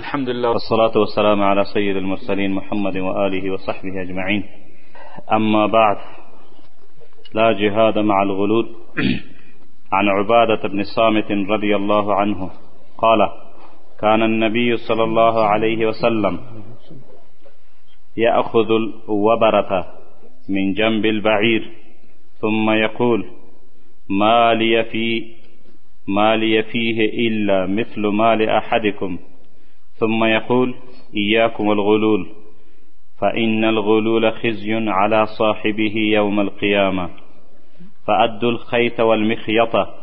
الحمد لله والصلاة والسلام على سيد المرسلين محمد وآله وصحبه أجمعين أما بعد لا جهاد مع الغلول عن عبادة بن صامت رضي الله عنه قال كان النبي صلى الله عليه وسلم يأخذ الوبرة من جنب البعير ثم يقول ما لي في ما لي فيه إلا مثل مال أحدكم ثم يقول إياكم الغلول فإن الغلول خزي على صاحبه يوم القيامة فأدوا الخيط والمخيطة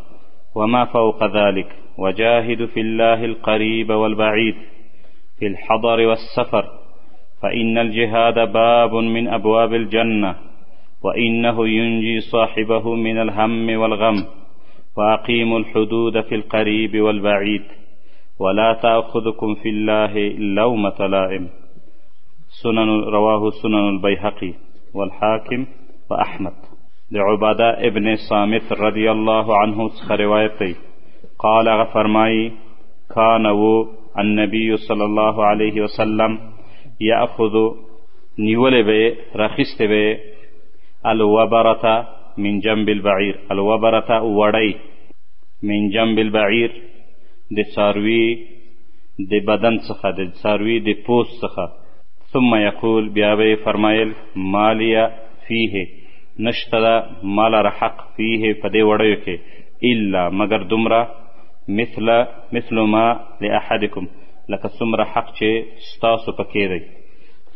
وما فوق ذلك وجاهدوا في الله القريب والبعيد في الحضر والسفر فإن الجهاد باب من أبواب الجنة وإنه ينجي صاحبه من الهم والغم وأقيموا الحدود في القريب والبعيد ولا تأخذكم في الله لومة لائم سنن رواه سنن البيهقي والحاكم وأحمد لعبادة ابن صامت رضي الله عنه روایتی قال غفرماي كان و النبي صلى الله عليه وسلم يأخذ نيول بي رخصت بي الوبرة من جنب البعیر الوبرته وړی من جنب البعیر د څاروي د بدن څخه د څاروي د پوست څخه ثم یقول بیا به فرمایل مالیا فیه نشته ده ما لره حق فیه په دې وړیو کې الا مګر دومره مثل مثل ما لاحدکم لکه څومره حق چې ستاسو پکې دی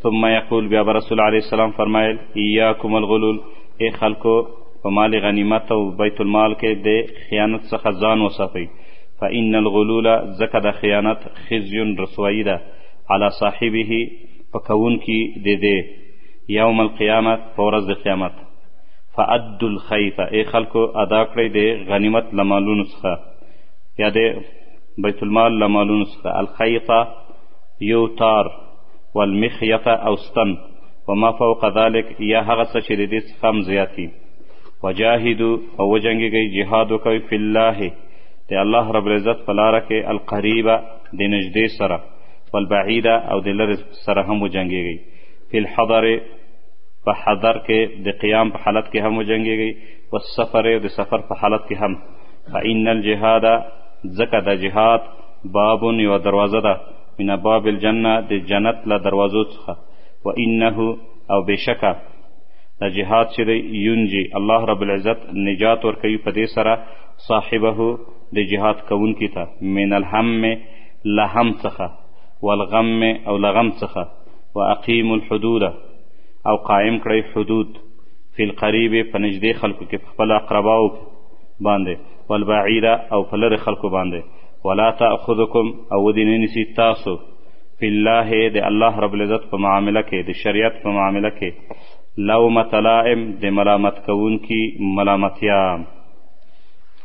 ثم یقول بیا به رسول علیه السلام فرمایل ایاکم الغلول ای خلکو په مال غنیمت او بیت المال کې د خیانت څخه ځان وساتئ فان الغلول ځکه د خیانت خزی رسوایی ده علی صاحبه په کوونکي د دې یوم القیامه په ورځ د قیامت فعد الخیف ای خلکو ادا کړئ د غنیمت له مالونو څخه یا د بیت المال له مالونو څخه الخیطه یو تار والمخیطه او ستن وما فوق ذلك یا هغه څه چې د دې څخه هم زیات دي وجاهدو او وجنګېږئ جهاد وکوئ فی الله د الله رب العزت په لاره کې القریبه د نږدې سره والبعیده او د لرې سره هم وجنګېږئ فی الحضر په حضر کې د قیام په حالت کې هم وجنګېږئ والسفر د سفر په حالت کې هم فإن الجهاد ځکه د جهاد باب یوه دروازه ده من باب الجنه د جنت له دروازو و انه او بشکه دا جهاد چې دی یونجي الله رب العزت نجات ورکوي په دې سره صاحبه د جهاد کوونکي ته من الهم له هم څخه والغم او له غم څخه واقیموا الحدود او قائم کړئ حدود فی القریب په نږدې خلکو کې په خپلو اقرباو باندې والبعیده او په لرې خلکو باندې ولا تأخذکم او ودې نه نیسي تاسو فی الله د الله رب العزت په معامله کې د شریعت په معامله کې لومت لائم د ملامت کوونکي ملامتیا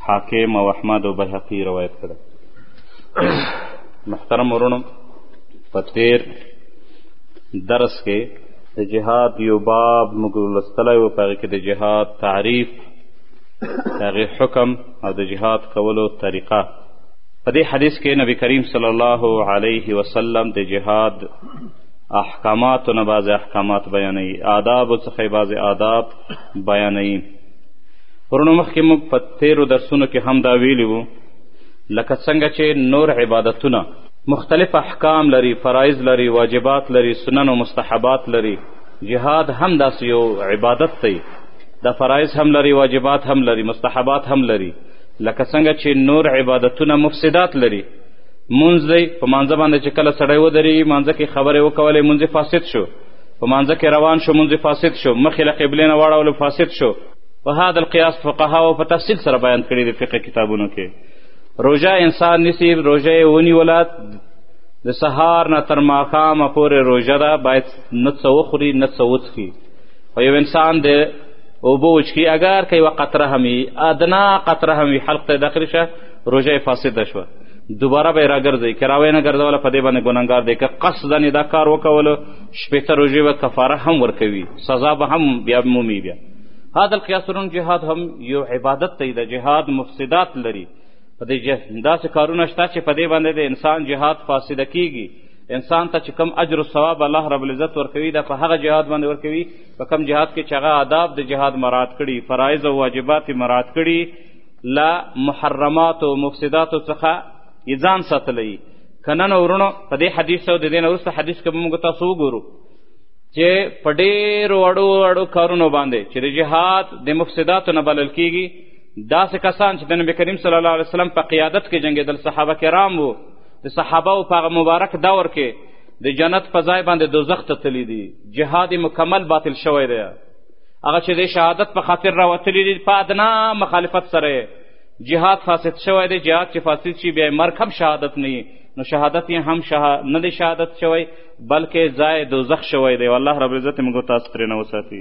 حاکم او احمد او بهقي روایت کړه محترم ورونو په تیر درس کې د جهاد یو باب موږ لوستلی و په هغې کې د جهاد تعریف د هغې حکم او د جهاد کولو طریقه په دې حدیث کې نبی کریم صلی الله علیه وسلم د جهاد احکاماتو نه بعضې احکامات بیانوي آدابو څخه یې بعضې آداب بیانوي ورونو مخکې موږ په تیرو درسونو کې هم دا ویلي وو لکه څنګه چې نور عبادتونه مختلف احکام لري فرایض لري واجبات لري سنن و مستحبات لري جهاد هم داسې یو عبادت دی دا فرایض هم لري واجبات هم لري مستحبات هم لري لکه څنګه چې نور عبادتونه مفسدات لري مونځ دی په مانځه باندې چې کله سړی ودرېږي مانځه کې خبرې وکولې مونځ فاسد شو په مانځه کې روان شو مونځ فاسد شو مخې له قبلې نه واړولو فاسد شو په هذا القیاس فقهاو په تفصیل سره بیان کړي د فقه کتابونو کې روژه انسان نیسي روژه یې ونیوله د سهار نه تر ماښامه پورې روژه ده باید نه څه وخوري نه څه وڅښي خو یو انسان د اوبه وچکي اګر که یوه قطره هم وي ادنا قطره هم وي حلق ته داخل شه روژه یې فاسده شوه دوباره به یې راګرځوي که راویې نه ګرځوله په دې باندې ګنهګار دی که قصدا یې دا کار وکولو شپېته روژې به کفاره هم ورکوي سزا به هم بیا مومي بیا هذا القیاسرون جهاد هم یو عبادت دی د جهاد مفسدات لري په دې داسې کارونه شته چې په دې باندې د انسان جهاد فاسده کیږي انسان ته چې کم اجر و ثواب الله رب العزت ورکوي دا په هغه جهاد باندې ورکوي په کوم جهاد کې چې هغه آداب د جهاد مراعات کړي فرایض او واجبات یې مراعات کړي له محرماتو او مفسداتو څخه یې ځان ساتلی که نن ورونو په دې حدیث او د دې نه وروسته حدیث کې به موږ تاسو وګورو چې په ډېرو اړو اړو کارونو باندې چې د جهاد د مفسداتو نه بلل کیږي داسې کسان چې د نبي کریم صلی الله علیه وسلم په قیادت کې جنګېدل صحابه کرام وو د صحابه و په هغه مبارک دور کې د جنت په ځای باندې دوزخ ته تللی دي جهاد مکمل باطل شوی دی هغه چې د شهادت په خاطر راوتلي دي په ادنا مخالفت سره جهاد فاسد شوی دی جهاد چې فاسد شي بیا مرګ هم شهادت نه نو شهادت یې هم شه... نه دی شهادت شوی بلکې ځای دوزخ شوی دی والله رب العزت موږ تاسو ترې نه وساتي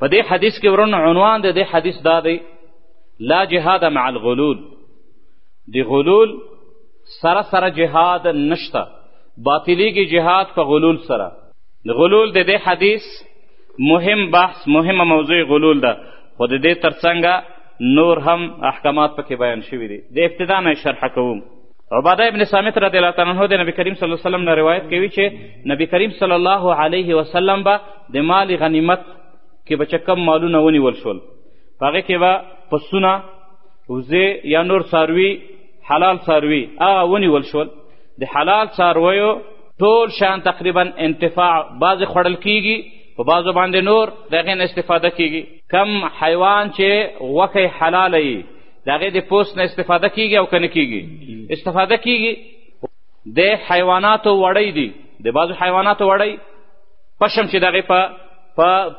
په دې حدیث کې ورن عنوان د دې حدیث دا دی لا جهاد مع الغلول د غلول سره سره جهاد نشته باطلیږي جهاد په غلول سره غلول د دې حدیث مهم بحث مهمه موضوع غلول ده خو د دې ترڅنګ نور هم احکامات پکې بیان شوي دي د ابتدا نه شرح کوم عباده ابن سامت رضی الله تعالی عنه د نبی کریم صلی الله علیه وسلم نه روایت کوي چې نبی کریم صلی الله علیه وسلم به د مال غنیمت کې به چې کم مالونه ونیول شول په هغې کې به پسونه وزې یا نور څاروي حلال څاروي هغه ونیول شول د حلال څارویو ټول شیان تقریبا انتفاع بعضې خوړل کیږي په بعضو باندې نور د هغې نه استفاده کیږي کم حیوان چې غوښه حلاله وي د هغې د پوست نه استفاده کیږي او که نه کیږي استفاده کیږي د حیواناتو وړۍ دي د بعضو حیواناتو وړۍ پشم چې د هغې په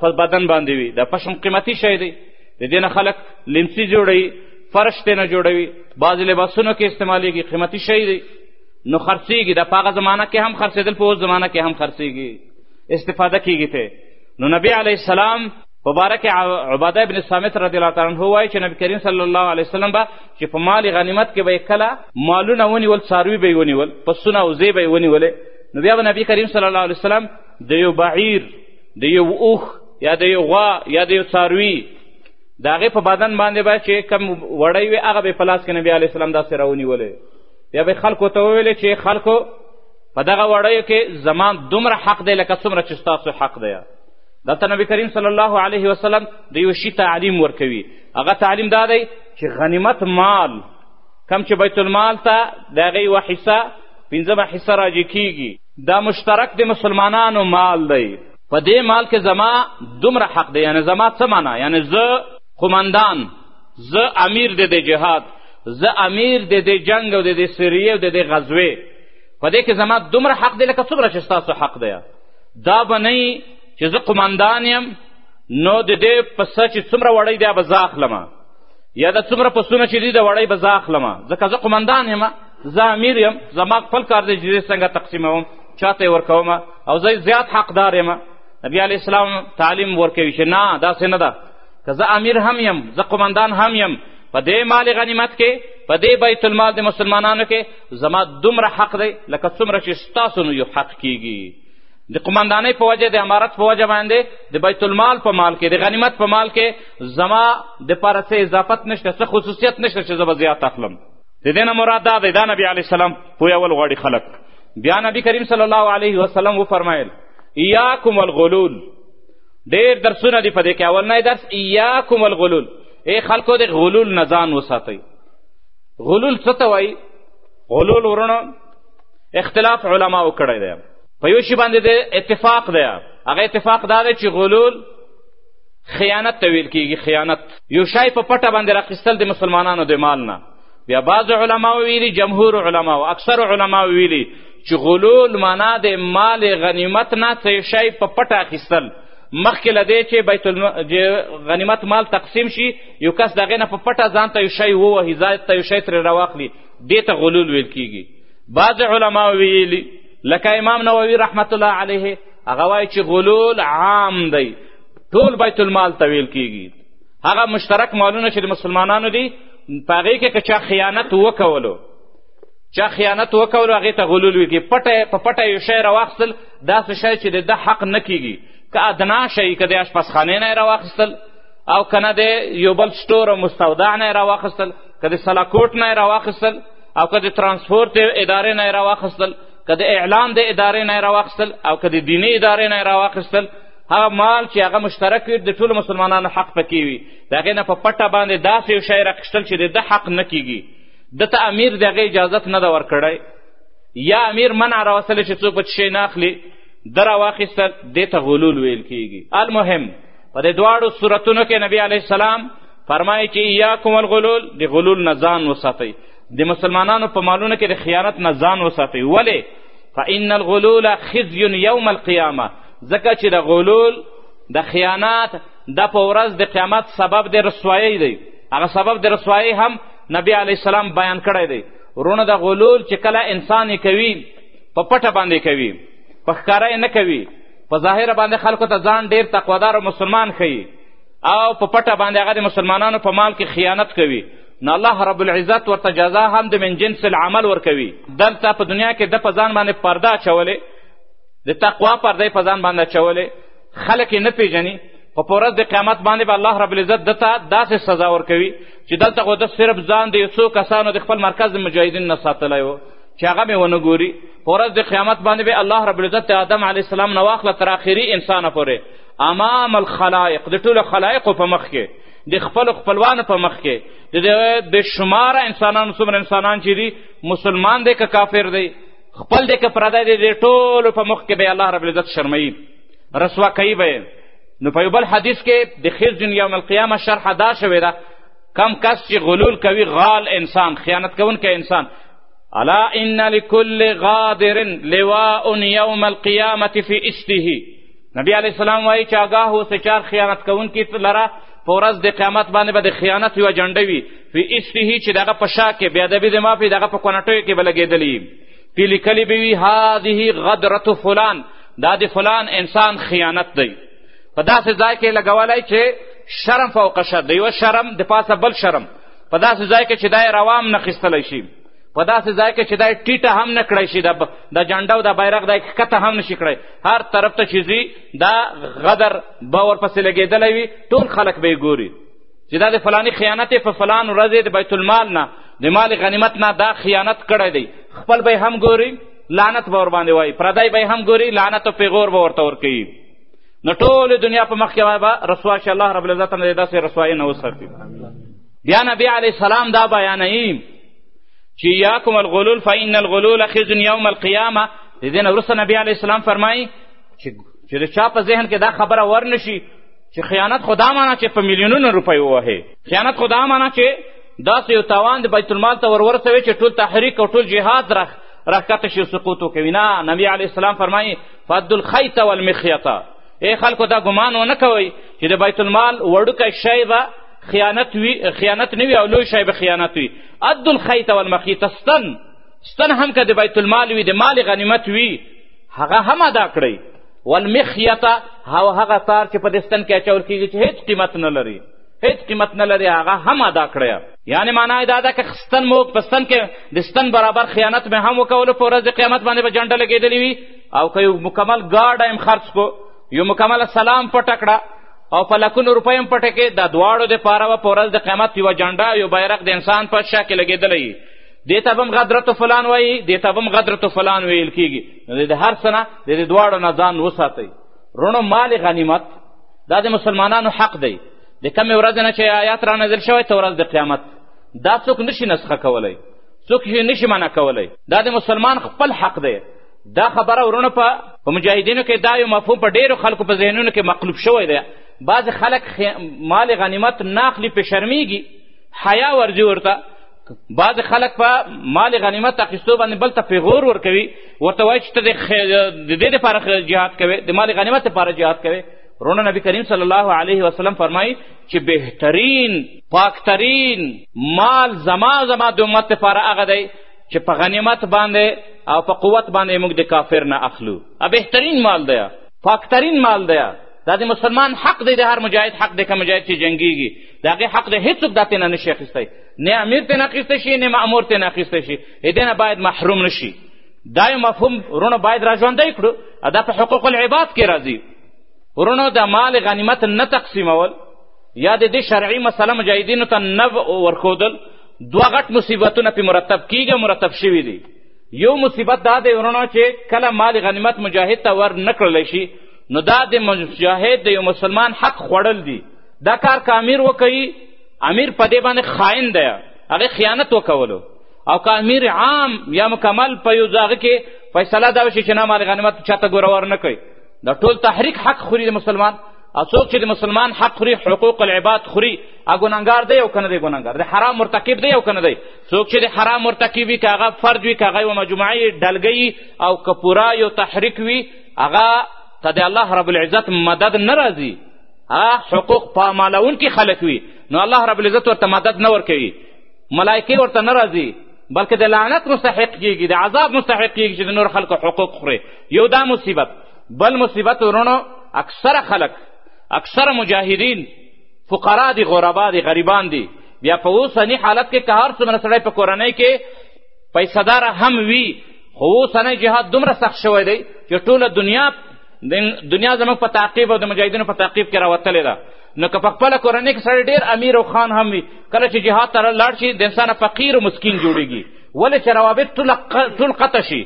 په بدن باندې وي د پشم قیمتي شی دی د دې نه خلک لیمڅي جوړوي فرش ترې نه جوړوي بعضې لباسونو کې استعمالیږي قیمتي شی دی نو خرڅېږي دا په هغه زمانه کې هم خرڅېدل په اوس زمانه کې هم خرڅېږي استفاده کېږي ته نو نبی علیه السلام په باره کې عباده ابن صامت رضی الله تعالی عنه وایي چې نبی کریم صلی الله علیه وسلم به چې په مال غنیمت کې به یې کله مالونه ونیول څاروي به یې ونیول پسونه او زې به یې ونیولې نو بیا به نبی کریم صلی الله علیه وسلم د یو بعیر د یو اوښ یا د یو غوا یا د یو څاروي د هغې په بدن باندې به چې کم وړی وي هغه به په لاس کې نبي علیه السلام داسې راونیولی بیا به خلکو ته وویلې چې خلکو په دغه وړیو کې زما دومره حق دی لکه څومره چې ستاسو حق دی دلته نبی کریم صلی الله علیه وسلم د یو شي تعلیم ورکوي هغه تعلیم دا دی چې غنیمت مال کم چې بیت المال ته د هغې یوه حصه پنځمه حصه راجع کیږي دا مشترک د مسلمانانو مال دی په دې مال کې زما دومره حق دی یعنې زما څه معنا یعنې زه قمندان زه امیر د دې جهاد زه امیر د دې جنګ او د دې سریې او د دې غزوې په دې کې زما دومره حق دی لکه څومره چې ستاسو حق دی دا به نه چې زه قمندان یم نو د دې پسه چې څومره وړی دی به زه اخلم یا د څومره پسونه چې دي د وړی به زه اخلم ځکه زه قمندان یم زه امیر یم زما خپل کار دی چې زه څنګه تقسیموم چاته یې ورکوم او زه زیات حقدار یم نبی علیه السلام تعلیم ورکوي چې نه داسې نه ده که زه امیر هم یم زه قمندان هم یم په دې مال غنیمت کې په دې بیت المال د مسلمانانو کې زما دومره حق دی لکه څومره چې ستاسو نو یو حق کیږي د قماندانۍ په وجه د امارت په وجه باندې د بیت المال په مال کې د غنیمت په مال کې زما د پاره څه اضافت نشته څه خصوصیت نشته چې زه به زیات اخلم د دې نه مراد دا دی دا نبي علیه السلام پوهول غواړي خلک بیا نبی کریم صلی الله علیه وسلم وفرمایل ایاکم الغلول ډېر درسونه دي په دې کې اولنی درس ایاکم الغلول ای خلکو د غلول نه ځان وساتئ غلول څه ته وایي غلول ورونو اختلاف علماو کړی دی په یو شي باندې د اتفاق دی هغه اتفاق دا دی چې غلول خیانت ته ویل کیږي خیانت یو شی په پټه باندې راخیستل د مسلمانانو د مال نه بیا بعض علما ویلي جمهور علما او اکثر علما ویلي چې غلول معنا د مال غنیمت نه څه شی په پټه اخیستل مخکې له دې چې بیت الم... غنیمت مال تقسیم شي یو کس د هغې نه په پټه ځان ته یو شی ووهي ځان ته یو شی ترې راواخلي دې ته غلول ویل کیږي بعضې علما ویلي لکه امام نووي رحمت الله علیه هغه وایي چې غلول عام دی ټول بیت المال ته ویل کیږي هغه مشترک مالونه چې د مسلمانانو دي په هغې کې که چا خیانت وکولو چا خیانت وکولو هغې ته غلول ویږي پټه په پټه یو شی راواخیستل داسې شی چې د ده حق نه کیږي که ادنا شی که د اشپزخانې نه یې راواخیستل او که نه د یو بل سټور او مستودع نه یې راواخیستل که د سلاکوټ نه یې راواخیستل او که د ترانسپورت ادارې نه یې راواخیستل که د اعلام د ادارې نه یې راواخیستل او که د دیني ادارې نه یې راواخیستل هغه مال چې هغه مشترک وي د ټولو مسلمانانو حق پکې وي د هغې نه په پټه باندې داسې یو شی راخیستل چې د ده حق نه کیږي ده ته امیر د هغې اجازت نه ده ورکړی یا امیر منع راوستلی چې څوک پکې شی نه اخلي ده راواخیستل دې ته غلول ویل کیږي المهم په دې دواړو صورتونو کې نبی علیه السلام فرمایي چې ایاکم الغلول د غلول نه ځان وساتئ د مسلمانانو په مالونو کې د خیانت نه ځان وساتئ ولې فان الغلول خزی یوم القیامه ځکه چې د غلول د خیانت دا په ورځ د قیامت سبب د رسوایی دی هغه سبب د رسوایی هم نبی علیه السلام بیان کړی دی ورونه د غلول چې کله انسان یې کوي په پټه باندې کوي په ښکاره یې نه کوي په ظاهره باندې خلکو ته ځان ډیر تقوادار مسلمان ښیي او په پټه باندې هغه د مسلمانانو په مال کې خیانت کوي نو الله رب العزت ورته جزا هم د من جنس العمل ورکوي دلته په دنیا کې د په ځان باندې پرده اچولې د تقوا پرده یې په ځان باندې اچولې خلک یې نه پېژني خو په ورځ د قیامت باندې به الله رب العزت ده ته داسې سزا ورکوي چې دلته خو ده صرف ځان د یو څو کسانو د خپل مرکز د مجاهدین نه ساتلی و چې هغه مې ونه ګوري په ورځ د قیامت باندې به الله رب العزت د آدم علیه السلام نه واخله تر آخري انسانه پورې امام الخلایق د ټولو خلایقو په مخ کې د خپل خپلوانو په مخ کې د دې بې شماره انسانانو څومره انسانان چې دي مسلمان دی که کافر دی خپل دی که پردی دی د ټولو په مخ کې به الله رب العزت شرموي رسوا کوي به نو په یو بل حدیث کې د خزي یوم القیامه شرح دا شوې ده کم کس چې غلول کوي غال انسان خیانت کوونکی انسان الا ان لكل غادر لواء يوم القيامة في اشته نبی علیه السلام وایي چې آګاه اوسئ چې هر خیانت کوونکي لره په ورځ د قیامت باندې به د خیانت یوه جنډه وي فی اسفه چې دغه په شا کې بېادبي د مافي دغه په کونټیو کې به لګېدلي پې لیکلي به وي هذه غدرت فلان دا د فلان انسان خیانت دی په داسې ځای کې لګولی چې شرم فوق شر د یوه شرم د پاسه بل شرم په داسې ځای کې چې دا یې روام نه خیستلی شي په داسې ځای کې چې دا ټیټه هم نه کړی شي د جنډه او د بیرغ دا ښکته هم نشي کړی هر طرف ته چې ځي دا غدر به ورپسې لګېدلی وي ټول خلک به یې ګوري چې دا د فلاني خیانت یې په فلان ورځ د بیت المال نه د مال غنیمت نه دا خیانت کړی دی خپل به هم ګوري لعنت به ورباندې وایي پردی به هم ګوري لعنت او پیغور به ورته ورکوي نو ټولې دنیا په مخکې به رسوا شي الله رب العزت نه داسې رسوایي نه وساتي بیا نبی علیه السلام دا بیانوي چې یاکم الغلول فإن الغلول خزي یوم القیامه د دې نه وروسته نبی علیه السلام فرمایي چې چې د چا په ذهن کې دا خبره ورنشي چې خیانت خو دا معنا چې په میلیونونو روپۍ ووهې خیانت خو دا معنا چې داسې یو تاوان د بیت المال ته ورورسوي چې ټول تحریک او ټول جهاد رخ راښکته شي سقوط وکوي نه نبی علیه السلام فرمایي فد الخیط والمخیطه ای خلکو دا ګمان ونه کوئ چې د بیت المال وړوکی شی به خیانت وی خیانت نه وی او لوی شی به خیانت وی ادو الخیط والمخیط ستن ستن هم که د بیت المال وي د مال غنیمت وي هغه هم ادا کړئ والمخیطه او هغه تار چې په دې ستن کې اچول کېږي چې هیڅ قیمت نه لري هیڅ قیمت نه لري هغه هم ادا کړی یعنې معنا دا ده که ستن مو په ستن کې د ستن برابر خیانت مې هم وکولو په ورځ د قیامت باندې به جنډه لګېدلې وي او که یو مکمل ګارډ ایم خرڅ کو یو مکمل سلام پټه کړه او په لکونو روپۍ هم پټې کې د دواړو دپاره به په ورځ د قیامت یوه جنډه یو بیرق د انسان په شا کې لګېدلی دې ته به هم غدرت فلان وایي دې ته به هم غدرت فلان ویل کېږي نو د هر څه نه د دې دواړو نه ځان وساتئ رونو مال غنیمت دا د مسلمانانو حق دی د کمې ورځې نه چې آیات را نازل شوی ته ورځ د قیامت دا څوک نشي نسخه کولی څوک یې نشي منع کولی دا د مسلمان خپل حق دی دا خبره ورونه په په مجاهدینو کې دا یو مفهوم په ډیرو خلکو په ذهنونو کې مقلوب شوی دی بعضې خلک مال غنیمت نه اخلي پې شرمیږي حیا ورځي ورته بعضې خلک په مال غنیمت اخیستو باندې بل ته پیغور ورکوي ورته وایي چې ته د دې دپاره جهاد کوې د مال غنیمت دپاره جهاد کوې رونه نبی کریم صلی الله علیه وسلم فرمایي چې بهترین پاکترین مال زما زما د امت دپاره هغه دی چې په غنیمت باندې او په قوت باندې موږ د کافر نه اخلو بهترین مال دی پاکترین مال دی دا د مسلمان حق دی د هر مجاهد حق دی که مجاهد چې جنګیږي د هغې حق دی هېڅوک دا تېنه نشي اخیستی نه امیر تېنه اخیستی شي نه مأمور تېنه اخیستی شي دې نه باید محروم نشي دا یو مفهوم وروڼو باید را ژوندی کړو دا په حقوق العباد کې راځي وروڼو د مال غنیمت نه تقسیمول یا د دې شرعي مسله مجاهدینو ته نه ورښودل دوه غټ مصیبتونه پې مرتب کیږي مرتب شوي دي یو مصیبت دا دی ورونو چې کله مال غنیمت مجاهد ته ور نه کړلی شي نو دا د مجاهد د یو مسلمان حق خوړل دي دا کار که امیر وکوي امیر په دې باندې خاین دی هغه خیانت وکولو او که امیر عام یا مکمل په یو ځای کې فیصله دا وشي چې نه مال غنیمت چاته ګوره ور نه کوي دا ټول تحریک حق خوري د مسلمان او څوک چې د مسلمان حق خوري حقوق العباد خوري هغه ګنهګار دی او که نه دی ګنهګار د حرام مرتکب دی او که نه دی څوک چې د حرام مرتکب وي که هغه فرد وي که هغه یوه مجموعه یې ډلګۍ او که پوره یو تحریک وي هغه ته د الله رب العزت مدد نه راځي حقوق پامالونکي خلک وي نو الله رب العزت ورته مدد نه ورکوي ملایکې ورته نه راځي بلکې د لعنت مستحق کیږي د عذاب مستحق کیږي چې د نور خلکو حقوق خوري یو دا مصیبت بل مصیبت ورونو اکثره خلک اکثره مجاهدین فقرا دي غربا دي غریبان دي بیا په اوسني حالت کې که هر څومره سړی په کورنۍ کې پیسهدار هم وي خو اوسنی جهاد دومره سخت شوی دی چې ټوله دنیا دنیا زموږ په تعقیب او د مجاهدینو په تعقیب کې راوتلې ده نو که په خپله کورنۍ کې سړی ډېر امیر او خان هم وي کله چې جهاد ته لاړ شي د انسان فقیر او مسکین جوړیږي ولې چې روابط ټول قطع شي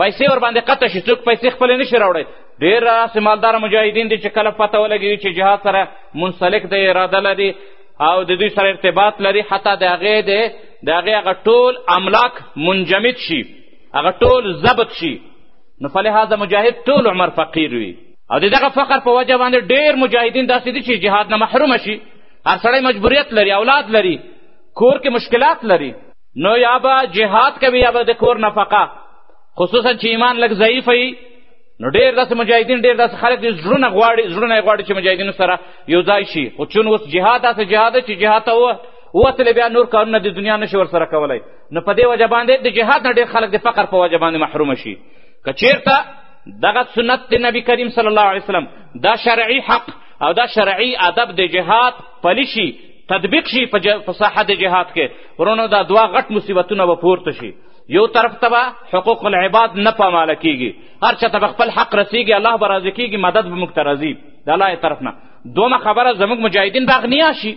پیسې ور باندې قطع شي څوک پیسې خپلې نشي راوړی ډېر داسې مالداره مجاهدین دي چې کله پته ولګوي چې جهاد سره منسلک دی اراده لري او د دوی سره ارتباط لري حتی د هغې د د هغې هغه ټول املاک منجمد شي هغه ټول ضبط شي نو فلهذا مجاهد ټول عمر فقیر وي او د دغه فقر په وجه باندې ډېر مجاهدین داسې دي چې جهاد نه محرومه شي هر سړی مجبوریت لري اولاد لري کور کې مشکلات لري نو یا به جهاد کوي یا به د کور نفقه خصوصا چې ایمان لږ ضعیف وي نو ډېر داسې مجاهدین ډېر داسې خلک دي زړونه غواړي زړونه یې غواړي چې مجاهدینو سره یو ځای شي خو چون اوس جهاد داسې جهاد دی چې جهاد ته ووتلې بیا نور کارونه د دنیا نشي ورسره کولی نو په دې وجه باندې د جهاد نه ډېر خلک د فقر په وجه باندې محرومه شي که چېرته دغه سنت د نبی کریم صلی الله علیه وسلم دا شرعي حق او دا شرعي ادب د جهاد پلی شي تطبیق شي په ساحه د جهاد کې ورونو دا دوه غټ مصیبتونه به پورته شي یو طرف ته به حقوق العباد نه پاماله کیږي هر چا ته به خپل حق رسیږي الله به راضي کیږي مدد به موږ ته راځي د الله طرف نه دومه خبره زموږ مجاهدین به اغنیا شي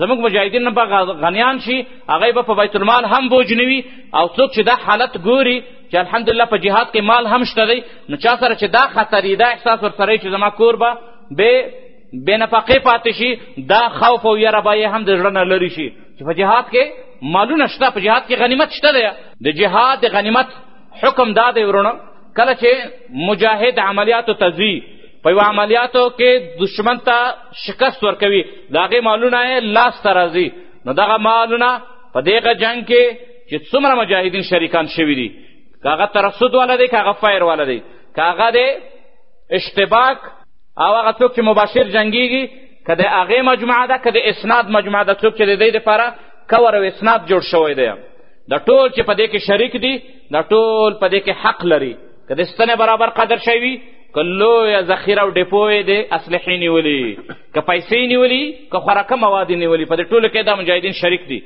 زموږ مجاهدین به غنیان شي هغه به په بیت المال هم بوج نه وي او څوک چې دا حالت ګوري چې الحمدلله په جهاد کې مال هم شته دی نو چا سره چې دا خطر دا احساس ورسره چې زما کور به بې بې نفقې پاتې شي دا خوف او یره به یې هم د زړه نه لرې شي چې په جهاد کې مالونه شته په جهاد کې غنیمت شته دی د جهاد د غنیمت حکم دا دی ورونه کله چې مجاهد عملیاتو ته ځي په یو عملیاتو کې دشمن ته شکست ورکوي د هغې مالونه یې لاسته راځي نو دغه مالونه په دغه جنګ کې چې څومره مجاهدین شریکان شوي دي که هغه ترسد والا دی که هغه فایر والا دی که هغه دی اشتباک او هغه څوک چې مباشر جنګیږي که د هغې مجموعه ده که د اسناد مجموعه ده څوک چې د دی دپاره کور او اسناد جوړ شوی دی د ټول چې په دې کې شریک دي د ټول په دې کې حق لري که د ستنې برابر قدر شوي که لویه ذخیره او ډیپو یې دی اسلحې نیولي که پیسې نیولي که خوراکه مواد یې نیولي په دې ټولو کې دا مجاهدین شریک دي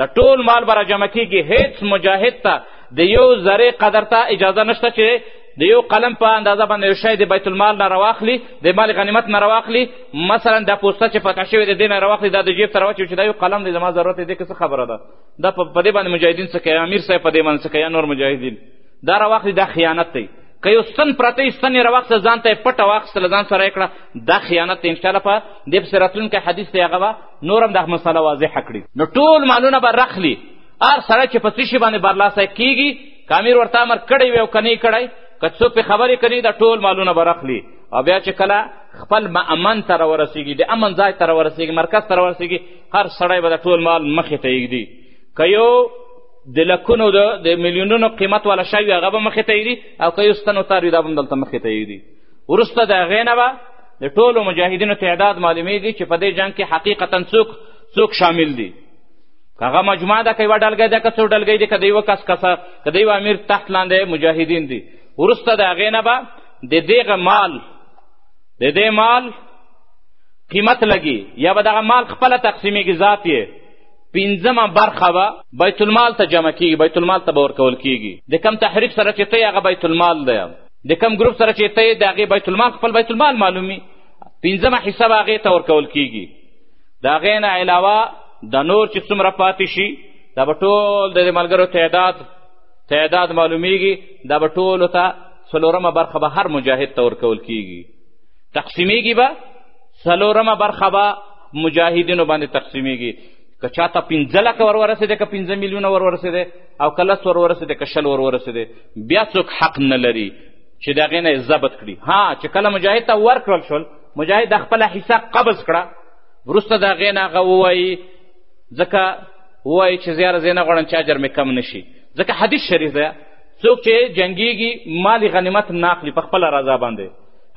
د ټول مال به راجمع کېږي هیڅ مجاهد ته د یو ذرې قدر ته اجازه نشته چې د یو قلم په اندازه باندې یو شی د بیت المال نه راواخلي د مال غنیمت نه راواخلي مثلا دا پوسته چې پکه شوې د دې نه راواخلي دا د جیب ته راواچوي چې دا یو قلم دی زما ضرورت دی که څه خبره ده دا په دې باندې مجاهدین څه کوي امیر صاحب په دې باندې څه کوي نور مجاهدین دا راواخلي دا خیانت دی که یو ستن پرته یې ستن یې راواخیسته ځان ته یې پټه واخیستله ځان سره یې کړه دا خیانت دی انشاءالله په دې پسې راتلونکی حدیث دی هغه به نور هم دا مسله واضحه کړي نو ټول مالونه به رخلي هر سړی چې په څه شي باندې برلاسه کیږي که امیر ورته امر کړی وي او که نه کړی که څوک پې خبرې کوي دا ټول مالونه به راخلي او بیا چې کله خپل مأمن ته راورسېږي د امن ځای ته راورسېږي مرکز ته راورسېږي هر سړی به د ټول مال مخې ته یږدي که یو د لکونو د د میلیونونو قیمت والا شی وي هغه به مخې ته یږدي او که یو ستنو تار وي دا به هم دلته مخې ته یږدي وروسته د هغې نه به د ټولو مجاهدینو تعداد معلومیږي چې په دې جنګ کې حقیقتا څوک څوک شامل دي که هغه مجموعه ده که یوه ډلګۍ ده که څو ډلګۍ دي که د یوه کس کسه که د یوه امیر تحت لاندې مجاهدین دي وروسته د هغې نه به د دغه مال د دې مال قیمت لګي یا به دغه مال خپله تقسیمېږي ذات یې پنځمه برخه به بیت المال ته جمع کیږي بیت المال ته به ورکول کیږي د کم تحریک سره چې ته هغه بیت المال دی د کم ګروپ سره چې ته د هغې بیت المال خپل بیت المال معلومي پنځمه حصه به هغې ته ورکول کیږي د هغې نه علاوه د نور چې څومره پاتې شي دا به ټول د دې ملګرو تعداد تعداد معلومیږي دا به ټولو ته څلورمه برخه به هر مجاهد ته ورکول کیږي تقسیمیږي به څلورمه برخه به مجاهدینو باندې تقسیمیږي که چا ته پنځه لکه ور ورسېدی که پنځه میلیونه ور ورسېدی او که لس ور ورسېدی که شل ور ورسېدی بیا څوک حق نه لري چې د هغې نه یې ضبط کړي ها چې کله مجاهد ته ورکړل شول مجاهد د خپله حصه قبض کړه وروسته د هغې نه هغه ووایي ځکه ووایي چې زیاره زه نه غواړم چې اجر مې کم نشي ځکه حدیث شریف دی څوک چې جنګیږي مال غنیمت نه اخلي په خپله رضا باندې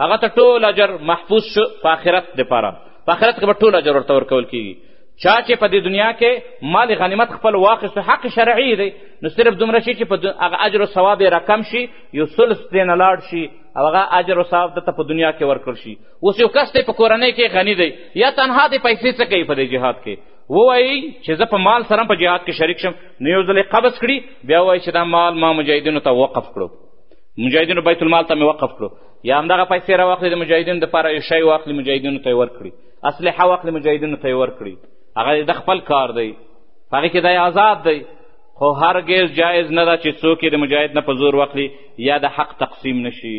هغه ته ټول اجر محفوظ شو په آخرت دپاره په آخرت کې به ټول اجر ورته ورکول کیږي چا چې په دې دنیا کې مال غنیمت خپل واخیستو حق شرعي دی نو صرف دومره شي چې په هغه اجر و ثواب یې راکم شي یو ثلث ترېنه لاړ شي او هغه اجر او ثواب دته په دنیا کې ورکړل شي اوس یو کس دی په کورنۍ کې غني دی یا تنها دی پیسې څه کوي په دې جهاد کې ووایي چې زه په مال سره په جهاد کې شریک شم نو یو ځل قبض کړي بیا وایي چې دا مال ما مجاهدینو ته وقف کړو مجاهدینو بیت المال ته مې وقف کړو یا همدغه پیسې راواخلي د مجاهدینو دپاره یو شی واخلي مجاهدینو ته یې ورکړي اسلحه واخلي مجاهدینو ته یې ورکړي هغه د خپل کار دی هغه کې دی آزاد دی خو هرګیز جایز نه ده چې څوک یې د مجاهد نه په زور واخلي یا د حق تقسیم نشي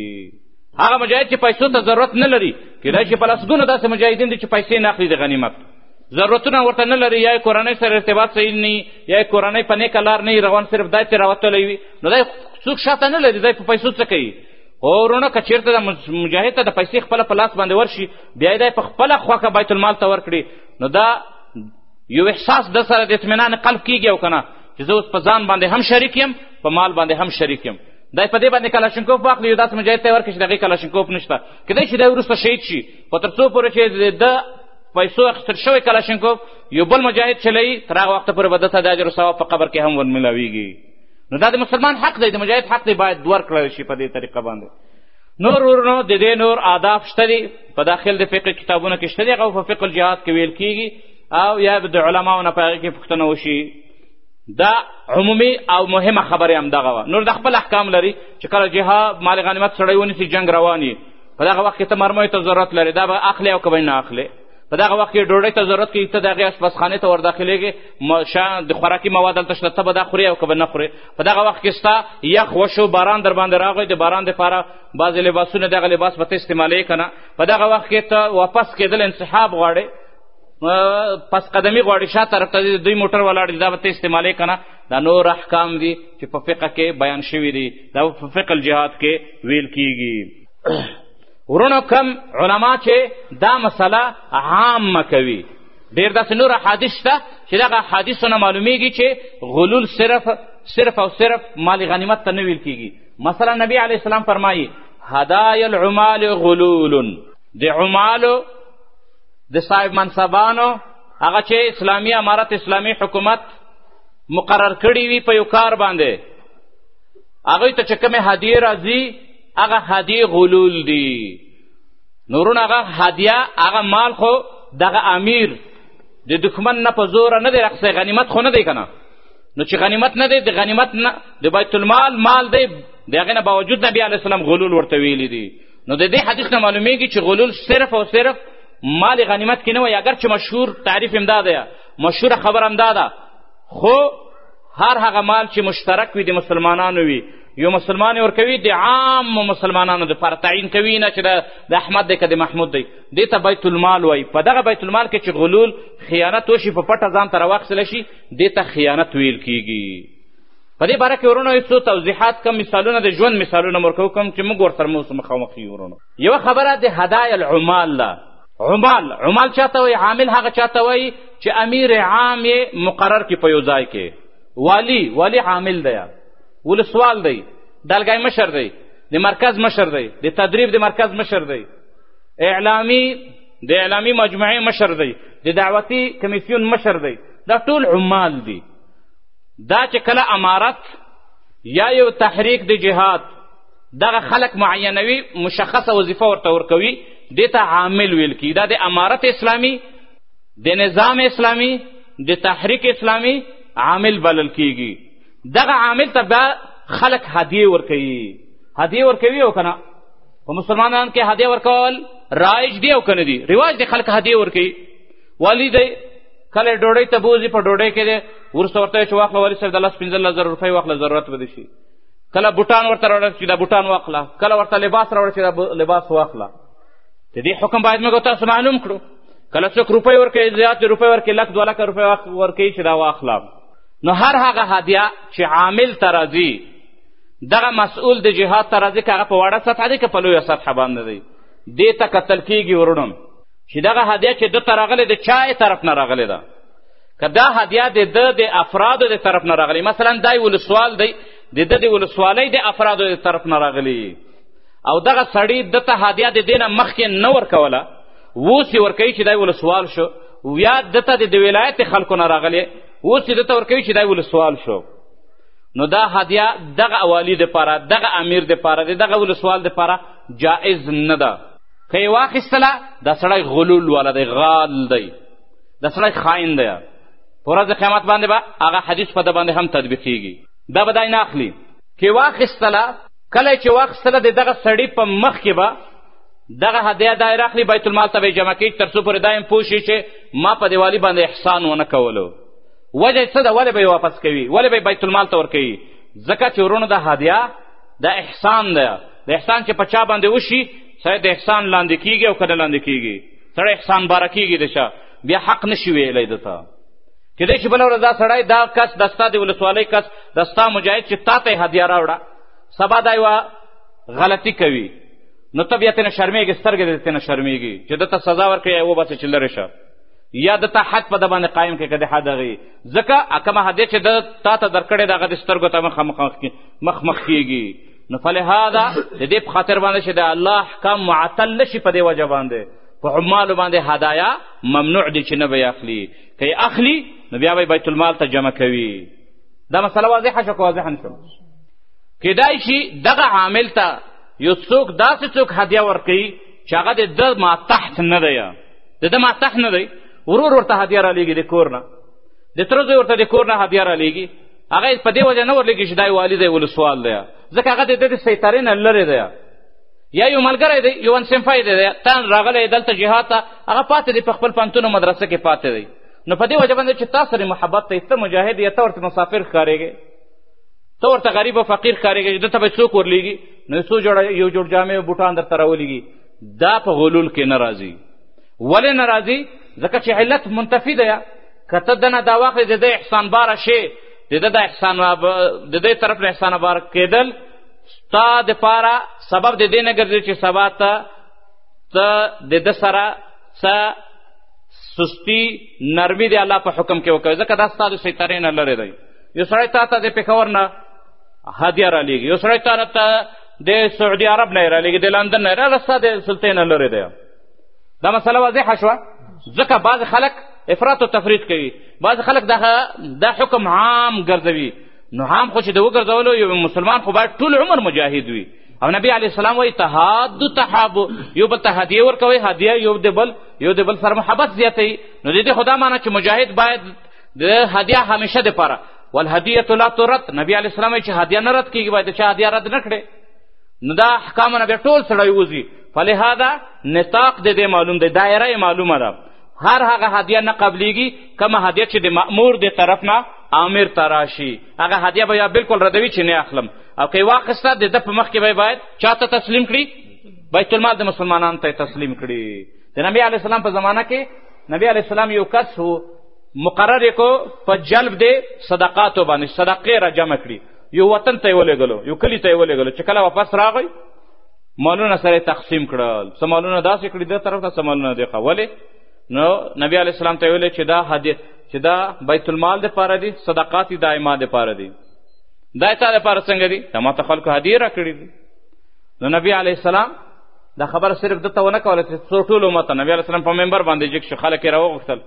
هغه مجاهد چې پیسو ته ضرورت نه لري کېدای شي په لسګونو داسې مجاهدین دي چې پیسې نه اخلي د غنیمت ضرورتونه ورته نه لري یا کورنۍ سره ارتباط صحیح نه یا کورنۍ په نیکه لار نه روان صرف دای ته راوتلی وي نو دی څوک شاته نه لري دی په پیسو څه کوي خو وروڼه که چېرته د مجاهد ته د پیسې خپله په لاس باندې ورشي بیا یې دی په خپله خوښه بیت المال ته ورکړي نو دا یو احساس د سره د اطمینان قلب کیږي او کنه چې زه اوس په ځان باندې هم شریک یم په مال باندې هم شریک یم دا په دې باندې کلاشینکوف واخلي یو داسې مجاهد ته ورکړي چې د هغې کلاشینکوف نشته کیدای شي دی وروسته شهید شي خو تر څو پورې چې د پیسو اخیستل شوی کلاشینکوف یو بل مجاهد چلوي تر هغه وخته پورې به ده ته د اجر ثواب په قبر کې هم ورمیلاویږي نو دا د مسلمان حق دی د مجاهد حق دی باید ورکړل شي په دې طریقه باندې نور ورونو د دې نور آداب شته دي په داخل د فقه کتابونو کې شته دي هغه په فقه الجهاد کې ویل کیږي او یا د علماو نه په هغې کې پوښتنه وشي دا عمومي او مهمه خبره همدغه وه نور د خپل احکام لري چې کله جهاد مال غنیمت سړی ونیسي جنګ روان یي په دغه وخت کې ته مرمیو ته ضرورت لري دا به اخلي او که به نه اخلي په دغه وخت کې ډوډۍ ته ضرورت کېږي ته د هغې اشپزخانې ته ورداخلېږې شا د خوراکي مواد هلته شته ته به دا خورې او که به نه خورې په دغه وخت کې ستا یخ وشو باران در باندې راغی د باران دپاره بعضې لباسونه دغه لباس به ته استعمالوې که نه په دغه وخت کې ته واپس کېدل انسحاب غواړې پس قدمی غواړي شا طرف ته دوی موټر ولاړ دي دا به ته استعمالوې که نه دا نور احکام دي چې په فقه کې بیان شوي دي دا په فقه الجهاد کې ویل کیږي ورونو کم علما چې دا مسله عامه کوي ډېر داسې نور احادیث شته چې دغه احادیثو نه معلومیږي چې غلول صرف صرف او صرف مال غنیمت ته نه ویل کیږي مثلا نبی علیه السلام فرمایي هدای العمال غلول د عمالو د صاحب منصبانو هغه چې اسلامي امارت اسلامي حکومت مقرر کړي وي په یو کار باندې هغوی ته چې کومې هدیې راځي هغه هدیې غلول دي نورونه هغه هدیه هغه مال خو دغه امیر د دښمن نه په زوره نه دی راخستی غنیمت خو نه دی که نه نو چې غنیمت نه دی د غنیمت نه د بیت المال مال دی د هغې نه باوجود نبي علیه السلام غلول ورته ویلي دي نو د دې حدیث نه معلومیږي چې غلول صرف او صرف مال غنیمت کې نه وایي اګر چې مشهور تعریف هم دا دی مشهوره خبره هم دا ده خو هر هغه مال چې مشترک وي د مسلمانانو وي یو مسلمان یې ورکوي د عامو مسلمانانو دپاره تعیین کوي نه چې د احمد دی که د محمود دی دې ته بیت المال وایي په دغه بیت المال کې چې غلول خیانت وشي په پټه ځان ته راواخیستلی شي دې ته خیانت ویل کیږي په دې باره کې ورونو یو څو توضیحات کم مثالونه د ژوند مثالونه مو ورکوو کوم چې موږ ورسره مو اوس مخامخ یو ورونو یوه خبره د هدایا العمال ده عمال عمال چا ته وایي عامل هغه چا ته وایي چې امیر عام یې مقرر کړي په یو ځای کې والی والی عامل دی ولسوال دی دلګای مشر دی د مرکز مشر دی د تدریب د مرکز مشر دی اعلامی د اعلامی مجموعې مشر دی د دعوتي کمیسیون مشر دی دا ټول عمال دي دا چې کله امارت یا یو تحریک د جهاد دغه خلق معینوي مشخصه وظیفه ورته ورکوي دې ته عامل ویل کیږي دا د امارت اسلامي د نظام اسلامي د تحریک اسلامي عامل بلل کیږي دغه عامل ته بیا خلق هدیه ورکوي هدیه ورکوي او که نه په مسلمانانو کې هدیه ورکول رایج دی او که نه دی رواج دی خلک هدیه ورکوي والي دی کله ډوډۍ ته بوځي په ډوډۍ کې دی وروسته ورته چې واخله والي صاحب د لس پنځلس زره روپۍ واخله ضرورت به دې شي کله بوټان ورته راوړه چې دا بوټان واخله کله ورته لباس راوړه چې دا لباس واخله د دې حکم باید موږ تاسو معلوم کړو کله څوک روپۍ ورکوي زیاتې روپۍ ورکوي لک دوه لکه روپۍ ورکوي چې دا واخله نو هر هغه هدیه چې عامل ته راځي دغه مسئول د جهاد ته راځي که هغه په وړه سطحه دی که په لویه سطحه باندې دی دې ته کتل کیږي ورونم چې دغه هدیه چې ده ته راغلې د چا یې طرف نه راغلې ده که دا هدیه د ده د افرادو د طرف نه راغلې مثلا دا ولسوال دی د ده د ولسوالۍ د افرادو د طرف نه راغلي او دغه سړی ده ته هدیه د دې نه مخکې نه ورکوله اوس یې ورکوي چې دا ولسوال شو یا ده ته د ولایت خلکو نه راغلې اوس یې ده ته ورکوي چې دا ولسوال شو نو دا هدیه دغه والی دپاره دغه امیر دپاره د دغه ولسوال دپاره جایز نه ده که یې واخیستله دا سړی غلول والا دی غال دی دا سړی خاین دی په ورځ قیامت باندې به هغه حدیث په ده باندې هم تطبیقیږي دا به دا نه اخلي که واخیستله کله چې واخیستله د دغه سړي په مخ کې به دغه هدیه دا یې راخلي بیت المال ته به یې جمع کېږي تر څو پورې دا هم پوه شي چې ما په دیوالي باندې احسان ونه کولو وجه یې څه ده ولې به یې واپس کوي ولې به یې بیت المال ته ورکوي ځکه چې ورونو دا هدیه دا احسان ده د احسان چې په چا باندې وشي سړی د احسان لاندې کیږي او که نه لاندې کیږي سړی احسان باره کیږي د چا بیا حق نشي ویلی ده ته کېدای شي بله ورځ دا سړی دا کس د ستا د ولسوالۍ کس د ستا مجاهد چې تا ته یې هدیه راوړه سبا دا یوه غلطي کوي نو ته بیا تېنه شرمېږې سترګې دې تېنه شرمېږي چې ده ته سزا ورکړې یا وباسې چې لرې شه یا د ته حد په د باندې قایم کړې که د حد هغې ځکه کومه هدیه چې ده تا ته درکړې ده هغه د سترګو ته مخ مخ کېږي نو فلهذا د دې په خاطر باندې چې د الله احکام معطل نشي په دې وجه باندې په عمالو باندې هدایا ممنوع دي چې نه به اخلي که یې اخلي نو بیا به بیت المال ته جمع کوي دا مسله واضحه شو که واضحه نه شو کیدای شي دغه عامل ته یو څوک داسې څوک هدیه ورکوي چې هغه د ده ما تحت نه دی د ده ما تحت نه دی ورور ورته هدیه رالیږي د کور نه د تره زوی ورته د کور نه هدیه رالیږي هغه په دې وجه نه ورلګي چې دا والي دی ولسوال دی ځکه هغه د دې سیطرې نه لرې دی یا یو ملګری دی یو انسنفای دی تان راغلی دلته جهاد ته هغه پاتې دی په خپل پنتونو مدرسه کې پاتې دی نو په دې وجه باندې چې تا سره محبت دی ته مجاهد یې ته ورته مسافر ښکارېږې ته ورته غریب او فقیر ښکارېږې چې ده ته به څوک ورلیږي نو څو جوړه یو جوړ جامې بوټان درته راولیږي دا په غلول کې نه راځي ولې نه راځي ځکه چې علت منتفي دی که ته دنه دا واخلې د ده احسان باره شې د ده د احسان د دې طرف له احسان بار کېدل ستا دپاره سبب د دې نه ګرځي چې سبا ته ته د ده سره څه سستی نرمی دی الله په حکم کې وکړي ځکه دا ستا د سیطرې نه لرې دی یو سړی تا ته د پېښور نه هدیه رالیږي یو سړی تا ته د سعودي عرب نه یې رالیږي د لندن نه یې راله ستا د سلطې نه لرې دی دا مسله واضحه شوه ځکه بعضې خلک افراط و تفریط کوي بعضې خلک دا, دا حکم عام ګرځوي نو عام خو چې د وګرځولو یو مسلمان خو باید ټول عمر مجاهد وي او نبی علیه السلام وایي تحادو تحابو یو بل ته هدیه ورکوئ هدیه یو د بل یو د بل سره محبت زیاتوي نو د دې خو دا معنی چې مجاهد باید د هدیه همیشه دپاره والهدیه لا ترد نبی علیه السلام وایي چې هدیه نه رد کېږي باید د چا هدیه رد نه کړې نو دا احکامونه بیا ټول سړی وځي فلهذا نطاق د دې معلوم دی دایره یې معلومه ده هر هغه هدیه نه قبلیږي کومه هدیه چې د مأمور د طرف نه آمر ته راشي هغه هدیه به یا بلکل ردوي چې نه اخلم او که یې واخیسته د ده په مخکې به یې باید چا ته تسلیم کړي بیت المال د مسلمانانو ته تسلیم کړي د نبی علیه السلام په زمانه کې نبی علیه السلام یو کس و مقرر یې کو په جلب د صدقاتو باندې صدقې را جمع کړي یو وطن ته یې ولېږلو یو کلي ته یې ولېږلو چې کله واپس راغی مالونه سره تقسیم کړل څه مالونه داسې کړي د طرف ته څه مالونه دی ولې نو نبی علیه السلام ته ویل چې دا هدیه چې دا بیت المال دپاره دي صدقات دایمه دپاره دي دا تا دپاره څنګه دي دا ما ته خلکو هدیه راکړي دي نو نبی علیه السلام دا خبره صرف دته ونه کوله چې څو ټول امت نبی علیه السلام په منبر باندې جګ شو خلک یې راوغوښتل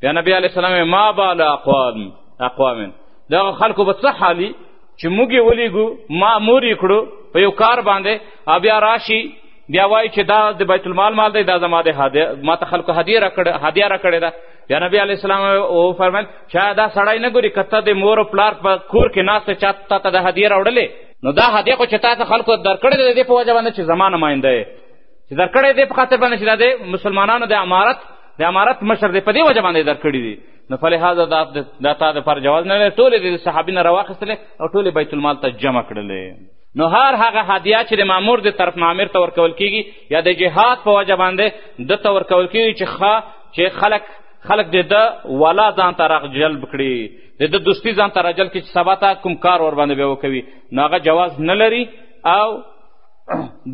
بیا نبی علیه السلام ما بال اقوام اقوام دغه خلکو به څه حالي چې موږ یې ولیږو مامور یې کړو په یو کار باندې او بیا راشي بیا وایي چې دا د بیت المال مال دی دا زما د ما ته خلکو هدیه راکړې هدیه راکړې ده بیا نبی علیه السلام وفرمیل چا دا سړی نه ګوري که ته د مور او پلار په کور کې ناست چا تا ته د هدیه راوړلې نو دا هدیه خو چې تا ته خلکو درکړې ده د دې په وجه باندې چې زما نماینده یې چې درکړې دې په خاطر باندې چې دا د مسلمانانو د امارت د امارت مشر دی په دې وجه باندې درکړي دي نو فلهذا دا دا تا د پر جواز نه لري ټولې د صحابي نه راواخیستلې او ټولې بیت المال ته جمع کړلې نو هر هغه هدیه چې د مامور د طرف مامر ته ورکول کیږي یا د جهاد په وجه باندې ده ته ورکول کیږي چې ښه چې خلک خلک د ده ولا ځان ته راجلب کړي د ده دوستي ځان ته راجلب کړي چې سبا ته کوم کار ورباندې بیا وکوي نو هغه جواز نه لري او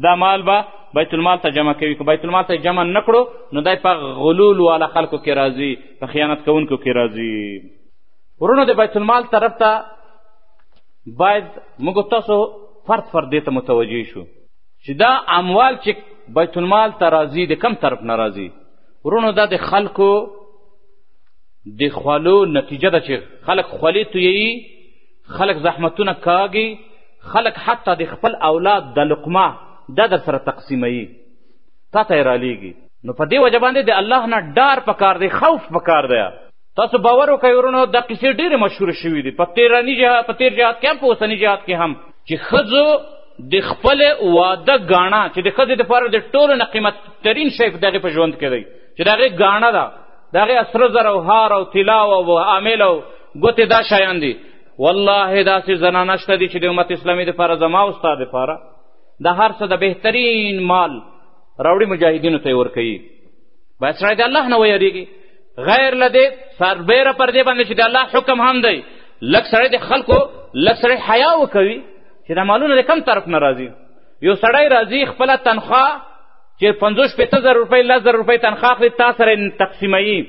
دا مال به بیت المال ته جمع کوي که بیت المال ته جمع نه کړو نو دی په غلول والا خلکو کې راځي په خیانت کوونکو کې راځي ورونو د بیت المال طرف ته باید موږ تاسو فرد فرد دې ته متوجه شو چې دا اموال چې بیت المال ته راځي د کم طرف نه راځي ورونو دا د خلکو د خولو نتیجه ده چې خلک خولې تویوي خلک زحمتونه کاږي خلک حتی د خپل اولاد د لقمه دا در سره تقسیموي تا ته یې رالیږي نو په دې وجه باندې د الله نه ډار پکار دی خوف پکار دی تاسو باور وکړئ ورونو دا قصې ډېرې مشهورې شوي دي په تېرني جهاد په تېر جهاد کې هم په اوسني جهاد کې هم چې ښځو د خپل واده ګاڼه چې د ښځې دپاره د ټولو نه قیمتترین شی د هغې په ژوند کې دی چې د هغې ګاڼه ده د هغې سره زر او هار او طلا او عامل او ګوتې دا شیان دي والله داسې زنانه شته دي چې د امت اسلامي دپاره زما او ستا دپاره د هر څه د بهترین مال راوړي مجاهدینو ته یې ورکوي باید سړی د الله نه ویریږي غیر له دې سربیره پر دې باندې چې د الله حکم هم دی لږ سړی د خلکو لږ سړی حیا وکوي چې دا مالونه د کم طرف نه راځي یو سړی راځي خپله تنخواه چې پنځوس شپېته زره روپۍ لس زره روپۍ تنخواه اخلي تا سره یې تقسیموي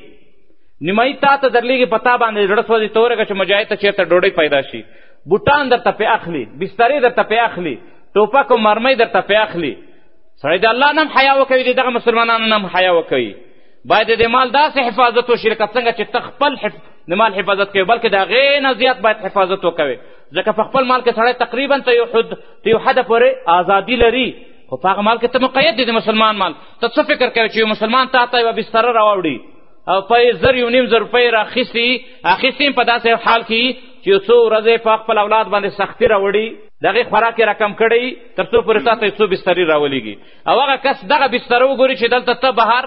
نیمایي تا ته درلیږي په تا باندې زړه سوځي ته ورکه چې مجاهد ته چېرته ډوډۍ پیدا شي بوټان درته پې اخلي بسترې درته پې اخلي ټوپک او مرمۍ درته پې اخلي سړی د الله نه هم حیا وکوي د دغه مسلمانانو نه هم حیا وکوي باید د مال داسې حفاظت وشي لکه څنګه چې ته خپل د مال حفاظت کوي بلکې د هغې نه زیات باید حفاظت وکوي ځکه په خپل مال کې سړی تقریبا ته یو حد ته یو حده پورې ازادي لري خو په هغه مال کې ته مقید دی د مسلمان مال ته څه فکر کوي چې یو مسلمان تا ته یوه بستره راوړي او په زر یو نیم زر روپۍ راخیستي اخیستي په داسې حال کې چې څو ورځې په خپل اولاد باندې سختی راوړي د هغې خوراک یې راکم کړی تر څو پورې تا ته یې څو بستري راولېږي او هغه کس دغه بستره وګوري چې دلته ته بهر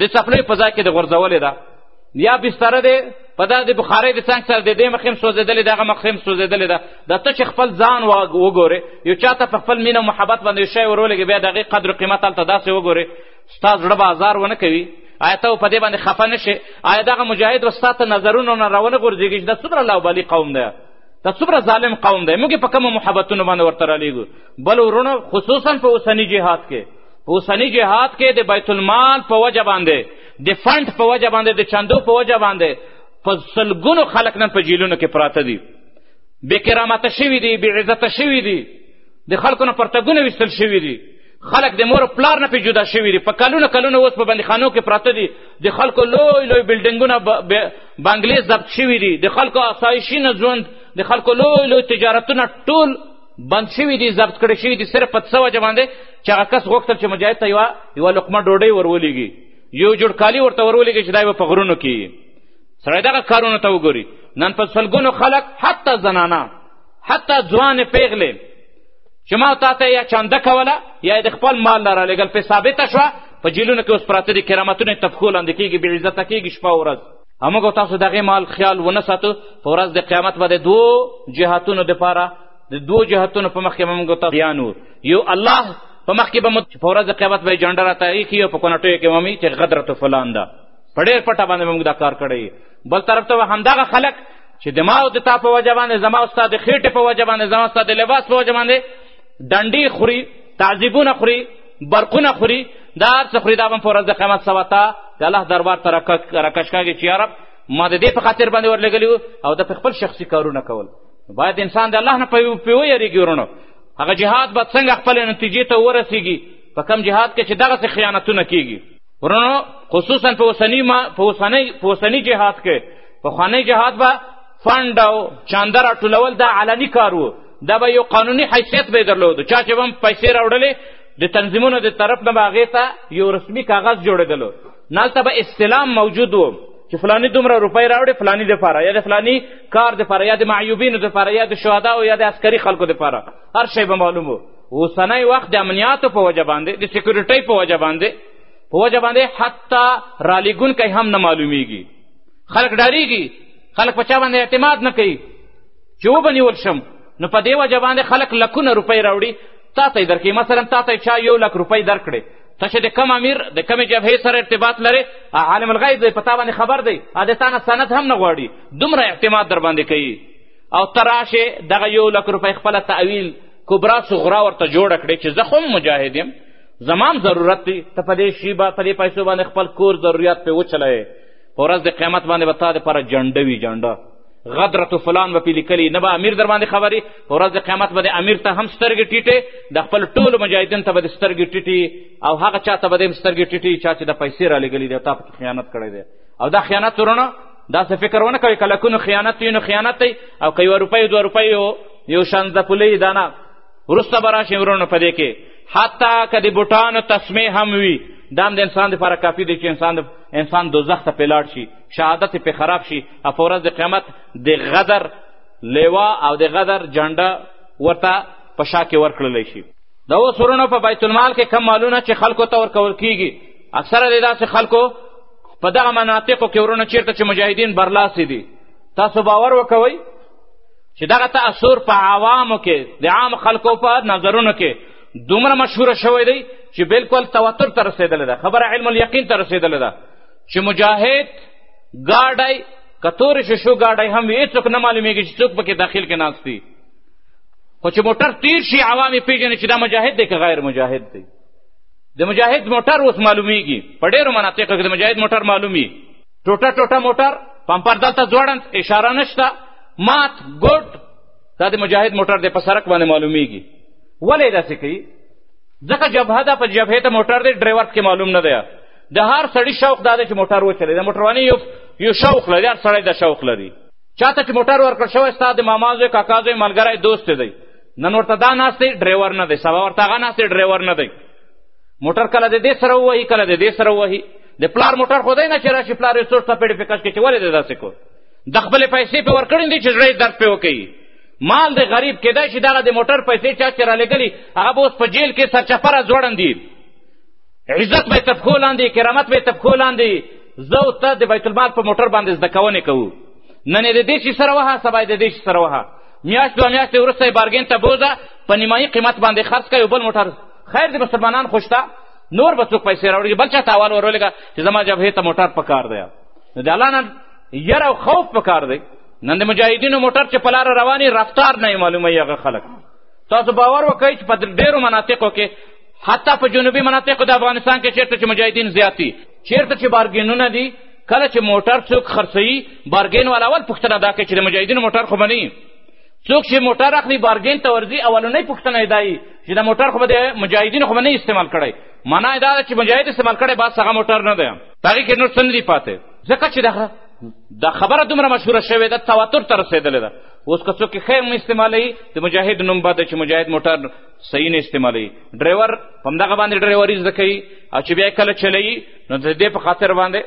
د څپلۍ په ځای کې د غورځولې ده یا بستره دی په دا د بخارۍ د څنګ سره د دې مخ هم سوځېدلې د هغه مخ هم سوځېدلې ده دا ته چې خپل ځان وګورې یو چا ته په خپل مینه محبت باندې یو شی ورولېږې بیا د هغې قدر قیمت هلته داسې وګورې ستا زړه به ازار ونه کوي آیا ته په دې باندې خفه نه شې آیا دغه مجاهد به ستا ته نظرونو نه راونه غورځېږي چې دا څومره لاوبالي قوم دی دا څومره ظالم قوم دی موږ په کومو محبتونو باندې ورته رالیږو بل ورونو خصوصا په اوسني جهاد کې په اوسني جهاد کې د بیت المال په وجه باندې د فنډ په وجه باندې د چندو په وجه باندې په سلګونو خلک نن په جیلونو کې پراته دي بې کرامته شوي دي بې عزته شوي دي د خلکو نه پرتګونه ویستل شوي دي خلک د مور پلار نه پې جدا شوي دي په کلونو کلونو اوس په بندیخانو کې پراته دي د خلکو لوی لوی بلډنګونه بنګلې ضبط شوي دي د خلکو آسایشي نه ژوند د خلکو لوی لوی تجارتونه ټول بند شوي دي ضبط کړی شوي دي صرف په څه وجه باندې چې هغه کس غوښتل چې مجاهد ته یوه یوه لقمه ډوډۍ ورولېږي یو جوړ کالي ورته ورولېږي چې دا به په غرونو کې سړی دغه کارونو ته وګوري نن په سلګونو خلک حتی زنانه حتی ځوانې پیغلې چې ما تا ته یا چانده کوله یا یې د خپل مال نه رالیږل پرې ثابته شوه په جیلونو کې اوس پراته دي کرامتونه یې تفخو لاندې کېږي بې عزته کېږي شپه ورځ او موږ تاسو د هغې مال خیال ونه ساتو په ورځ د قیامت به د دوو جهاتونو دپاره د دوو جهاتونو په مخکې به موږ تاسو بیان یو الله په مخکې به مو په ورځ د قیامت به یې جنډه راته ایښي او په کونټیو کې به مې چې غدرت فلان ده په ډېر پټه باندې موږ دا کار کړی بل طرف ته همدغه خلک چې د ما او د تا په وجه باندې زما او ستا د خېټې په وجه باندې زما ستا د لباس په وجه باندې ډنډې خوري تعذیبونه خوري برقونه خوري دا هر څه خوري دا به په ورځ د قیامت سبا ته د الله دربار ته راکش کاږي چې یا رب ما د دې په خاطر باندې ورلېږلي او د خپل شخصي کارونه کول باید انسان د الله نه په ویریږي ورونو هغه جهاد به څنګه خپلې نتیجې ته ورسیږي په کم جهاد کې چې دغسې خیانتونه کیږي ورونو خصوصا په اوسني ما په اوسنۍ په اوسني جهاد کې پخوانی جهاد به فنډ او چانده راټولول دا علني کار و دا به یو قانوني حیثیت به یې درلود چا چې به هم پیسې راوړلې د تنظیمونو د طرف نه به هغې ته یو رسمي کاغذ جوړېدلو نه هلته به استلام موجود و چې فلانی دومره روپۍ راوړې فلانی دپاره یا د فلانی کار دپاره یا د معیوبینو دپاره یا د شهداو یا د عسکري خلکو دپاره هر شی به معلوم و اوسنی وخت د امنیاتو په وجه باندې د سیکورټۍ په وجه باندې په وجه باندې حتی رالیږونکی هم نه معلومیږي خلک ډاریږي خلک په چا باندې اعتماد نه کوي چې وبه نیول شم نو په دې وجه باندې خلک لکونه روپۍ راوړي تا ته یې درکوي مثلا تا ته چا یو لک روپۍ درکړې ته چې د کم امیر د کمې جبهې سره ارتباط لرې عالم الغیب دی په تا باندې خبر دی او د تا نه سند هم نه غواړي دومره اعتماد در باندې کوي او ته راشې دغه یو لک روپۍ خپله تعویل کبرا صغرا ورته جوړه کړې چې زه هم مجاهد یم زمام ضرورت دی ته په دې شي په دې پیسو باندې خپل کور ضروریات پې وچلوې په ورځ د قیامت باندې به تا دپاره جنډه وي جنډه غدرت فلان به پې لیکلي نه به امیر در باندې خبري په ورځ د قیامت به د امیر ته هم سترګې ټیټې د خپل ټولو مجاهدین ته به د سترګې ټیټي او هغه چا ته به د هم سترګې ټیټي چا چې د پیسې رالیږلي دی او تا پکې خیانت کړی دی او دا خیانت ورونه داسې فکر ونه کوئ که لکونو خیانت وي نو خیانت دی او که یوه روپۍ دوه روپۍ یو شان زده پولۍ دا نه وروسته به راشئ وروڼو په دې کې حتی که د بوټانو تسمې هم وي دا هم د انسان دپاره کافي دی چې انسان د انسان دوزخ ته پې لاړ شي شهادت یې پې خراب شي او په ورځ د قیامت د غدر لیوا او د غدر جنډه ورته په شا کې ورکړلی شي د اوس ورونو په بیت المال کې کم مالونه چې خلکو ته ورکول کیږي اکثره د داسې خلکو په دغه مناطقو کې ورونه چیرته چې مجاهدین برلاسي دي تاسو باور وکوئ چې دغه تاثر په عوامو کې د عام خلکو په نظرونو کې دومره مشهوره شوی دی چې بالکل توتر ته رسېدلې ده خبره علم الیقین ته رسېدلې ده چې مجاهد ګاډی که تورې شیشو ګاډی هم وي هېڅوک نه معلومېږي چې څوک پکې داخل کې ناست دي خو چې موټر تیر شي عوام یې پېژني چې دا مجاهد دی که غیر مجاهد دی د مجاهد موټر اوس معلومیږي په ډېرو مناطقو کې د مجاهد موټر معلومي ټوټه ټوټه موټر پمپر دلته ځوړند اشاره نشته مات ګډ دا د مجاهد موټر دی په سرک باندې معلومیږي ولې داسې کوي ځکه جبهه ده په جبهې ته موټر دی ډرایور پکې معلوم نه دی د هر سړي شوق دا دی چې موټر وچلوي د موټرواني یو یو شوق لري هر سړی دا شوق لري چاته چې موټر ورکړ شوی ستا د ماما زوی کاکا زوی ملګری دوست دی نن ورته دا ناست دی ډرایور نه دی سبا ورته هغه ناست دی ډرایور نه دی موټر کله د دې سره ووهي کله د دې سره ووهي د پلار موټر خو دی نه چې راشي پلار یې څو ټپېډې پې کش کړي چې ولې دی داسې کو د خپلې پیسې پې ورکړې دي چې زړه یې درد پې وکوي مال د غریب کېدای شي دغه د موټر پیسې چا چې رالیږلي هغه به اوس په جیل کې سرچپه را ځوړن دي عزت به یې تر پښو لاندې کرامت به یې تر پښو لاندې زه او ته د بیت المال په موټر باندې زده کوونې کوو نن یې د دې شي سره وهه سبا یې د دې شي سره وهه میاشت دوه میاشتې وروسته یې بارګین ته بوځه په نیمایي قیمت باندې خرڅ کړه یو بل موټر خیر د مسلمانان خو شته نور به څوک پیسې راوړي بل چا ته حوال ورولېږه چې زما جبهې ته موټر پکار دی نو د الله نه یره او خوف پکار دی نن د مجاهدینو موټر چې په لاره رواني رفتار نه یې معلوموي هغه خلک تاسو باور وکړئ چې په ډېرو مناطقو کې حتی په جنوبي مناطقو د افغانستان کې چېرته چې مجاهدین زیات دي چېرته چې بارګینونه دي کله چې موټر څوک خرڅوي بارګین والا اول پوښتنه دا کوي چې د مجاهدینو موټر خو به نه څوک چې موټر اخلي بارګین ته ورځي اولنۍ پوښتنه یې دا چې دا موټر خو به د مجاهدینو خو به نه استعمال کړی معنا یې دا ده چې مجاهد استعمال کړی بس هغه موټر نه دی په هغې کې نور څه نه دي پاتې ځکه چې دغه دا خبره دومره مشهوره شوې ده تواتر ته رسېدلې ده اوس که څوک ښه هم استعمالوي د مجاهد نوم بده چې مجاهد موټر صحیح نه استعمالوي ډرایور په همدغه باندې ډرایوري زده کوي او چې بیا کله چلوي نو د دې په خاطر باندې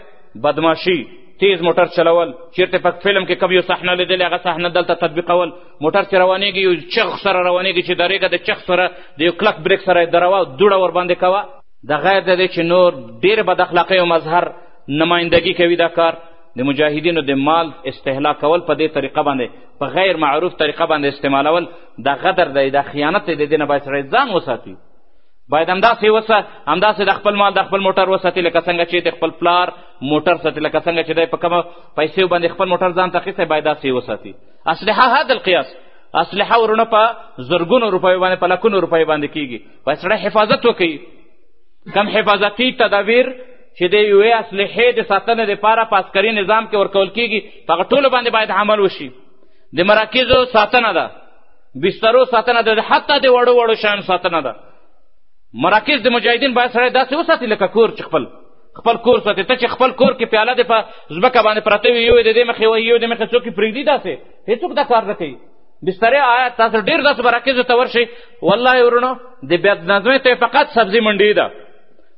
بدماشي تیز موټر چلول چیرته په فلم کې کوم یو صحنه لیدل هغه صحنه دلته تطبیقول موټر چې روانېږي یو چغ سره روانېږي چې درېږه د چغ سره د یو کلک بریک سره یې دروا دوړه ورباندې کوه د غیر د دې چې نور ډېر بد اخلاقۍ او مظهر نمایندګي کوي دا کار د مجاهدینو د مال استهلاک کول په دې طریقه باندې په غیر معروف طریقه باندې استعمالول دا غدر دی دا خیانت دی د دې نه باید سړی ځان وساتي باید همداسې وسه همداسې د خپل مال د خپل موټر وساتي لکه څنګه چې د خپل پلار موټر ساتي لکه څنګه چې دی په کومه پیسې باندې خپل موټر ځان ته اخیستی باید داسې وساتي اصلحه هذا القیاس اصلحه ورونه په زرګونو روپیو باندې په لکونو روپیو باندې کیږي باید سړی حفاظت وکړي کم حفاظتي تدابیر چې د یوې اصلحې د ساتنې دپاره په عسکري نظام کې ورکول کیږي په هغه ټولو باندې باید عمل وشي د مراکزو ساتنه ده بسترو ساتنه ده حتی د وړو وړو شیانو ساتنه ده مراکز د مجاهدین باید سړی داسې وساتي لکه کور چې خپل خپل کور ساتي ته چې خپل کور کې پیاله دې په ځمکه باندې پرته وي یو یې د دې مخې وایي یو د مخې څوک یې پرېږدي داسې هېڅوک دا کار نه کوي بسترې آیا تاسو ډېر داسې مراکزو ته ورشئ والله ورونو د بدنظمۍ ته فقط سبزي منډې ده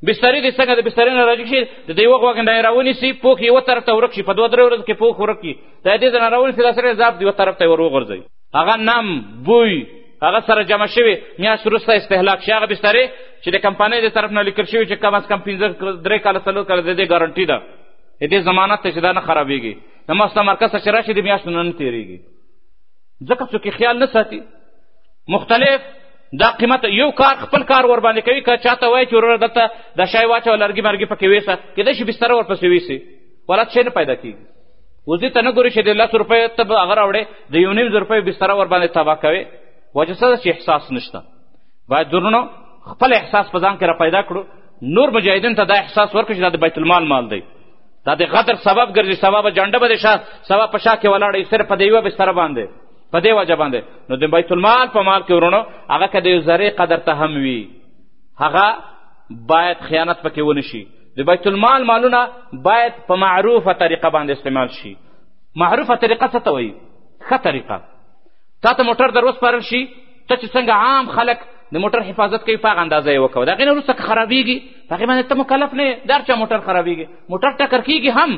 بسترې دې څنګه د بسترې نه راجیږي د یوه غوږ نه یې راونیسي پوښ یوه طرف ته ورک شي په دوه درې ورځو کې پوښ ورک شي د دې ځنارول چې دا سره ذاب دیو طرف ته ور وغورځوي هغه نم بوی هغه سره جمع شوي میاشت وروسته استهلاک شي هغه بسترې چې د کمپنۍ د طرف نه لیکل شوي چې کم از کم پنځه درې کاله څلور کاله د دې ګارنټي ده د دې ضمانت ته چې دا نه خرابېږي د مسته مرکز ته چې راشي د میاشتو نه نه تېرېږي ځکه څوک خیال نه ساتي مختلف دا قیمت یو کار خپل کار ور باندې کوي که چاته وایي چې وروره دلته دا شی واچوه لرګي مرګي پکې ویسه کېدای شي بستره ورپسې ویسي ولات شی نه پیدا کېږي اوس دې ته نه ګورې چې د لس روپیو ته به هغه راوړې د یو نیم زر روپیو بستره ورباندې تباه کوې وجه څه ده چې احساس نشته باید درونو خپل احساس په ځان کې را پیدا کړو نور مجاهدین ته دا احساس ورکړو چې دا د بیت المال مال دی دا د غدر سبب ګرځي سبا به جنډه به د شا سبا په شا کې ولاړی صرف په دې یوه بستره باندې په دې وجه باندې نو د بیت المال په مال کې ورونو هغه که د یو ذرې قدر ته هم وي هغه باید خیانت پکې ونه شي د بیت المال مالونه باید په معروفه طریقه باندې استعمال شي معروفه طریقه څه ته وایي ښه طریقه تا ته موټر در وسپارل شي ته چې څنګه عام خلک د موټر حفاظت کوي په هغه اندازه یې وکوه د هغې نه وروسته که خرابېږي په هغې باندې ته مکلف نه یې دار چا موټر خرابېږي موټر ټکر کېږي هم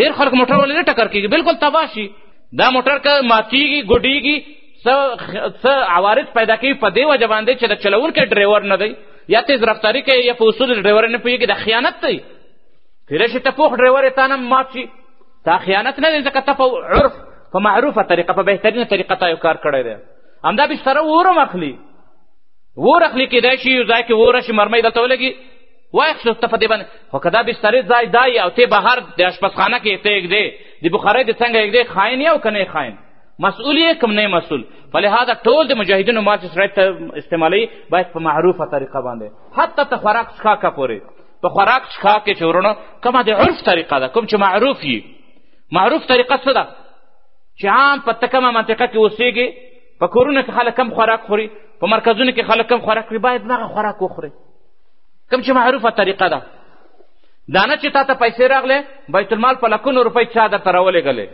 ډېر خلک موټر ولې نه ټکر کېږي بلکل تباه شي دا موټر که ماتېږي ګډېږي څه عوارض پیدا کوي په دې وجه باندې چې د چلوونکی ډرایور نه دی یا تیز رفتاری کوي یا په اصول ډرایور نه پوهېږي دا خیانت دی کیدای شي ته پوخ ډرایور یې تا نه مات شي دا خیانت نه دی ځکه ته په عرف په معروفه طریقه په بهترینه طریقه تا یو کار کړی دی همدا بستره ورم اخلي ور اخلي کیدای شي یو ځای کې وره شي مرمۍ دلته ولګي واخلو ته په دې باندې خو که دا بسترې ځای دا او ته بهر د اشپزخانه کې ته یږدې د بخارۍ د څنګه یږدې خاین یې او که نه خاین مسئول یې کوم نه مسئول فلهذا ټول د مجاهدینو مال چې سړی ته استعمالوي باید په معروفه طریقه باندې حتی ته خوراک څښاکه پورې په خوراک څښاک کې چې ورونه کومه د عرف طریقه ده کوم چې معروف یي معروف طریقه څه ده چې عام په ته کومه منطقه کې اوسېږي په کورونو کې خلک کم خوراک خوري په مرکزونو کې خلک کم خوراک خوري باید دغه خوراک وخوري کوم چې معروفه طریقه ده دا نه چې تا ته پیسې راغلې بیت المال په لکونو روپۍ چا درته راولېږلې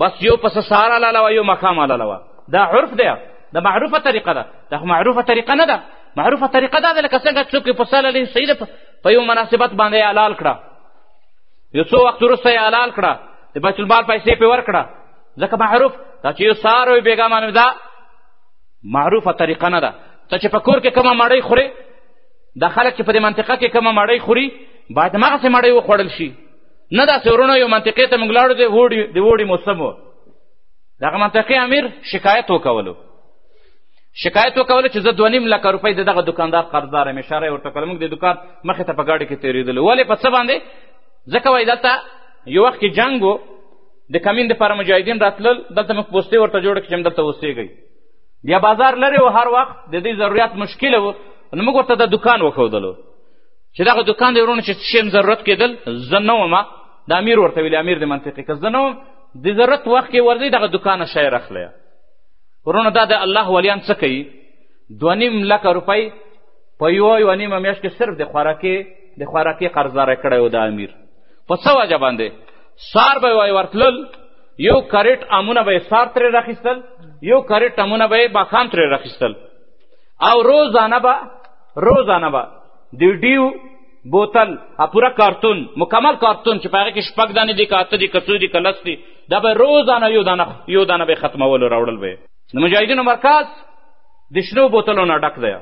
بس یو پس سارا لالا و یو مقام لالا و دا عرف دی د معروفه طریقه ده دا خو معروفه طریقه نه ده معروفه طریقه دا ده لکه څنګه څوک یې پسه للی صحیح ده په یو مناسبت باندې یې حلال کړه یو څو وخت وروسته یې حلال کړه د بیت المال پیسې پې ورکړه ځکه معروف دا چې یو سهار وي بېګا معنی دا معروفه طریقه نه ده ته چې په کور کې کومه مړۍ خورې دا خلک چې په دې منطقه کې کومه مړۍ خوري باید هماغسې مړۍ وخوړل شي نه دا سورونو یو منطقې ته موږ لاړو دی وړي د وړي موسم و دغه منطقې امیر شکایت وکولو شکایت وکولو چې زه دوه نیم لکه روپۍ د دغه دکاندار قرضدار یم اشاره یې ورته کړه موږ د دکان مخې ته په ګاډي کې تېرېدلو ولې په څه باندې ځکه وایي دلته یو وخت کې جنګ و د کمین دپاره مجاهدین راتلل دلته موږ پوستې ورته جوړه کړې چې همدلته اوسېږئ بیا بازار لرې و هر وخت د دې ضروریات مشکله و نو موږ ورته دا دکان وښودلو چې دغه دکان دی ورونه چې څه شی ضرورت کېدل زه نه وم د امیر ورته ویلي امیر د منطقې که زه نه وم د ضرورت وخت کې ورځئ دغه دکانه شی راخلی ورونه دا د الله ولیان څه کوي دوه نیم لکه روپۍ په یوه یوه نیمه میاشت کې صرف د خوراکې د خوراکې قرضداری کړی و د امیر په څه وجه باندې سار به وای ورتلل یو کریټ امونه به یې سار ترې راخیستل یو کریټ امونه به یې ماښام ترې راخیستل او روزانه به روزانه به د ډیو بوتل پوره کارتون مکمل کارتون چې په هغه کې شپږ دانې دي که اته دي که څو دي که لس دي دا به روزانه یو دانه یو دانه به ختمولو راوړل به د مجاهدینو مرکز د شنو بوتلو نه ډک دی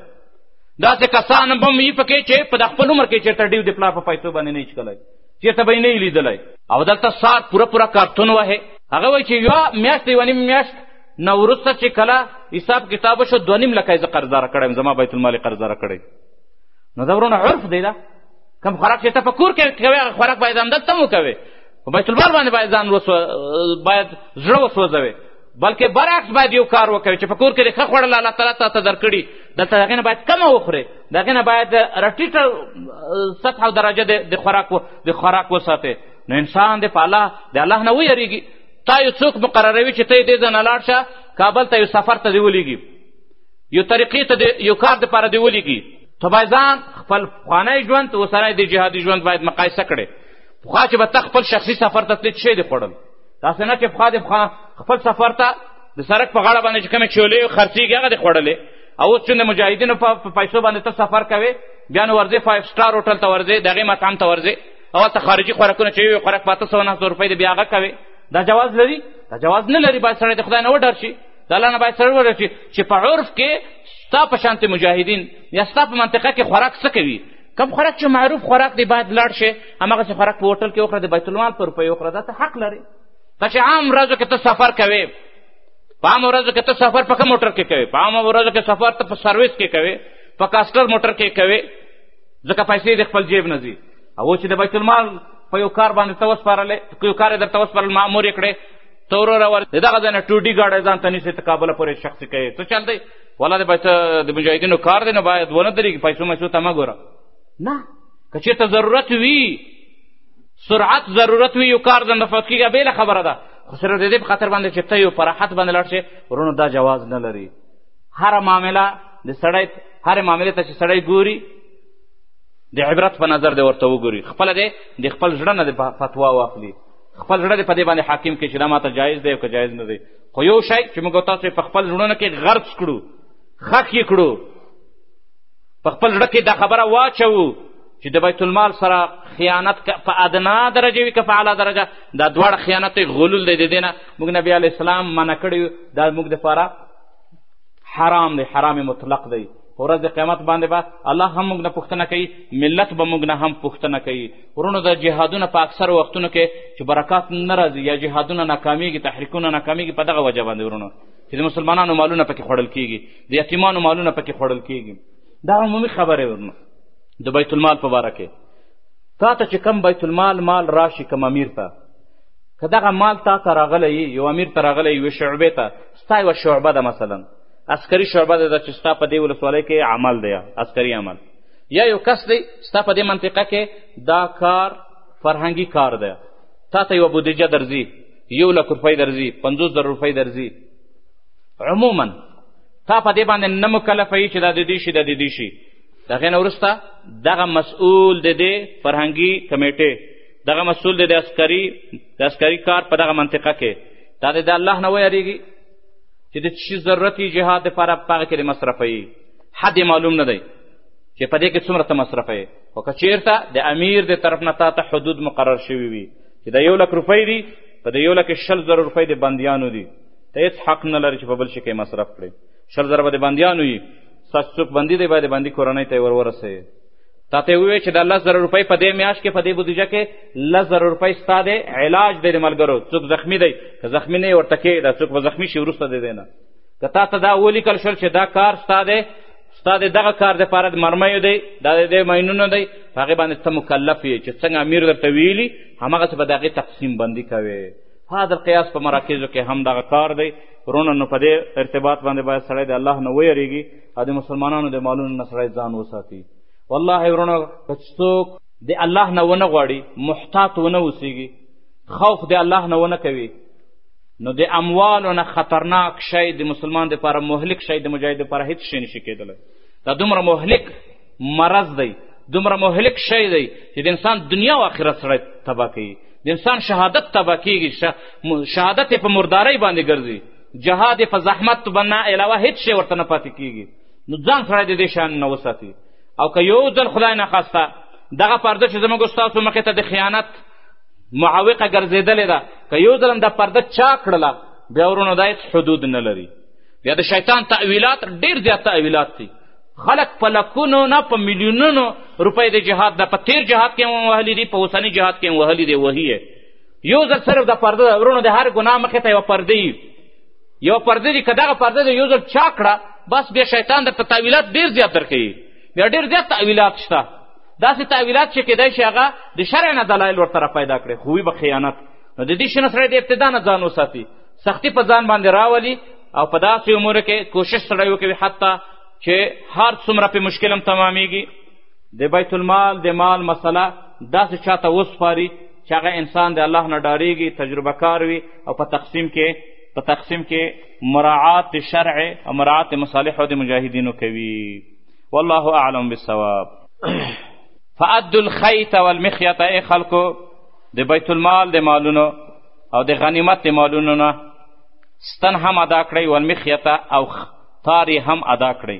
داسې کسان هم وي پکې چې په د خپل عمر کې چېرته ډیو د پلار په پیسو باندې نه چکلی چېرته به یې نه لیدلی او دلته سار پوره پوره کارتون وهې هغه وایي چې یوه میاشت یوه نیم میاشت نه وروسته چې کله حساب کتاب وشو دوه نیم لکه یې زه قرضداره کړی یم زما بیت المال یې قرضداره کړی نو دا ورونه عرف دی دا کوم خوراک چې ته په کور کې کوې هغه خوراک باید همدلته هم وکوې په بیت المال باندې باید ځان باید زړه وسوځوې بلکې برعکس باید یو کار وکوي چې په کور کې دې ښه خوړله الله تعالی تا ته درکړي دلته د هغې نه باید کمه وخورې د هغې نه باید راټیټه سطح او درجه د خوراک د خوراک وساتې نو انسان دې په الله د الله نه ویرېږي تا یو څوک مقرروي چې ته یې دې ځای نه لاړ شه کابل ته یو سفر ته دې ولیږي یو طریقې ته دې یو کار دپاره دې ولیږي ته باید ځان خپل پخوانی ژوند اوسنی د جهادي ژوند باید مقایسه کړې پخوا چې به ته خپل شخصي سفر ته تلې څه دې خوړل داسې نه چې پخوا دې خپل سفر ته د سرک په غاړه باندې چې کومې چولې خرڅېږي هغه دې خوړلې او اوس چې د مجاهدینو په پیسو باندې ته سفر کوې بیا نو ورځې فایف سټار هوټل ته ورځې د هغې مطعم ته ورځې او ته خارجي خوراکونه چې یو خوراک په اته سوه نهه سوه روپۍ دی بیا هغه کوې دا جواز لري دا جواز نه لري باید سړی د خدای نه وډار شي د الله نه باید سړی وډار شي چې په عرف کې ستا په شانتې مجاهدین یا ستا په منطقه کې خوراک څه کوي کم خوراک چې معروف خوراک دی باید لاړ شي هماغسې خوراک په هوټل کې وخوره د بیتالمال په روپۍ وخوره دا ته حق لرې دا چې عام ورځو کې ته سفر کوې په عامو ورځو کې ته سفر په کوم موټر کې کوې په عامو ورځو کې سفر ته په سرویس کې کوې په کاسټر موټر کې کوې ځکه پیسې د خپل جیب نه ځي او چې د بیت المال په یو کار باندې ته وسپارلې که یو کار یې درته وسپارل مامور یې کړې ته وروره ور د دغه ځای نه ټوډي ګاډی ځان ته نیسې ته کابله پورې شخصي کوې څه چل دی والا د بیت د مجاهدینو کار دی نو باید ونه درېږي پیسو میسو ته مه ګوره نه که چېرته ضرورت وي سرعت ضرورت وي یو کار د نفوت کېږي بېله خبره ده خو صرف د دې په خاطر باندې چې ته یو په راحت باندې لاړ شې ورونو دا جواز نه لري هره معامله د سړی هرې معاملې ته چې سړی ګوري د عبرت په نظر دی ورته وګوري خپله دی د خپل زړه نه د فتوا واخلي خپل زړه دی په دې باندې حاکم کې چې دا ماته جایز دی او که جایز نه دی خو یو شی چې موږ تاسو په خپل زړونه کې غرض کړو خښ یې کړو په خپل زړه کې دا خبره واچوو چې د بیت المال سره خیانت په ادنا درجه وي که په اعلی درجه دا دواړه خیانت غلول دی د دې نه موږ نبی علیه السلام منع کړی دا موږ دپاره حرام دی حرام مطلق دی په ورځ د قیامت باندې به با الله هم موږ نه پوښتنه کوي ملت به موږ نه هم پوښتنه کوي ورونو د جهادونه په اکثر وختونو کې چې برکات نه راځي یا جهادونه ناکامیږي تحریکونه ناکامیږي په دغه وجه باندې ورونو چې د مسلمانانو مالونه پکې خوړل کیږي د یتیمانو مالونه پکې خوړل کیږي دا عمومي خبرې ورونو د بیت المال په باره کې تا ته چې کم بیت المال مال راشي کم امیر ته که دغه مال تا ته راغلی یو امیر ته راغلی یوې شعبې ته ستا یوه شعبه ده مثلا عسکري شعبه ده چې ستا په دې ولسوالۍ کې عمل دی عسکري عمل یا یو کس دی ستا په دې منطقه کې دا کار فرهنګي کار دی تا ته یوه بودجه درځي یو لک روپۍ درځي پنځوس زره روپۍ درځي عموما تا په دې باندې نه مکلفه یي چې دا د دې شي دا د دې شي د هغې نه وروسته دغه مسؤول د دې فرهنګي کمیټې دغه مسؤول د عسکري د عسکري کار په دغه منطقه کې دا د الله نه ویریږي چې د چی ضرورت یې جهاد دپاره په هغه کې د مصرفوي حد یې معلوم نه دی چې په دې کې څومره ته مصرفوي خو که چېرته د امیر د طرف نه تا ته حدود مقرر شوي وي چې د یو لک روپۍ دي په د یو لک شل زره روپۍ د بندیانو دي ته هېڅ حق نه لري چې په بل شي کې مصرف کړې شل زره به د بندیانو وي ستاسو څوک بندي دی باید بندي کورنۍ ته یې ور ورسوي تا ته وویل چې دا لس زره روپۍ په دې میاشت کې په دې بودیجه کې لس زره روپۍ ستا دی علاج دی د ملګرو څوک زخمی دی که زخمی نه یې ورته کښېږده څوک به زخمی شي وروسته د دی نه که تا ته دا ولیکل شول چې دا کار ستا دی ستا د دغه کار دپاره د مرمیو دی دا د دې ماینونه دی په هغې باندې ته مکلف یې چې څنګه امیر درته ویلي هماغسې به د هغې تقسیم بندي کوې هذا القیاس په مراکزو کې هم دغه کار دی ورونه نو په دې ارتباط باندې باید سړی د الله نه ویریږي او د مسلمانانو د مالونو نه سړی ځان وساتي والله ورونو که څوک د الله نه ونه غواړي محتاط ونه اوسیږي خوف د الله نه ونه کوي نو د اموالو نه خطرناک شی د مسلمان دپاره مهلک شی د مجاهد دپاره هیڅ شی نشي کېدلی دا دومره مهلک مرض دی دومره مهلک شی دی چې د انسان دنیا او آخرت سړی تباه کوي د انسان شهادت تباه کېږي شهادت یې په مردارۍ باندې ګرځي جهاد په زحمت بنا علاوه هیڅ شی ورته نه پاتې کیږي نو ځان سړی د دې شان نه وساتي او که یو ځل خدای نخواسته دغه پرده چې زموږ ستاسو مخې ته د خیانت معوقه ګرځېدلې ده که یو ځل هم دا پرده چا کړله بیا ورونو دا هېڅ حدود نه لري بیا د شیطان تعویلات ډېر زیات تعویلات دي خلک په لکونو نه په میلیونونو روپۍ د جهاد ده په تیر جهاد کې هم وهلي دي په اوسني جهاد کې هم وهلي دی وهي یو ځل صرف د پرده ده ورونو د هر ګناه مخې ته یوه پرده وي یوه پرده دي که دغه پرده د یو ځل چا کړه بس بیا شیطان درته تعویلات ډېر زیات درکوي بیا ډېر زیات تعویلات شته داسې تعویلات چې کېدای شي هغه د شرع نه دلایل ورته را پیدا کړي خو وي به خیانت نو د دې شي نه سړی د ابتدا نه ځان وساتي سختی په ځان باندې راولي او په داسې امورو کې کوشش سړی وکوي حتی چې هر څومره پې مشکل هم تمامیږي د بیت المال د مال مسله داسې چاته وسپاري چې هغه انسان د الله نه ډاریږي تجربه کار وي او په تقسیم کې په تقسیم کې مراعات د شرع او مراعات د مصالحو د مجاهدینو کوي والله اعلم بالصواب فعد الخیط والمخیط ای خلکو د بیت المال د مالونو او د غنیمت د مالونو نه ستن هم ادا کړئ والمخیطه او تاری هم ادا کړئ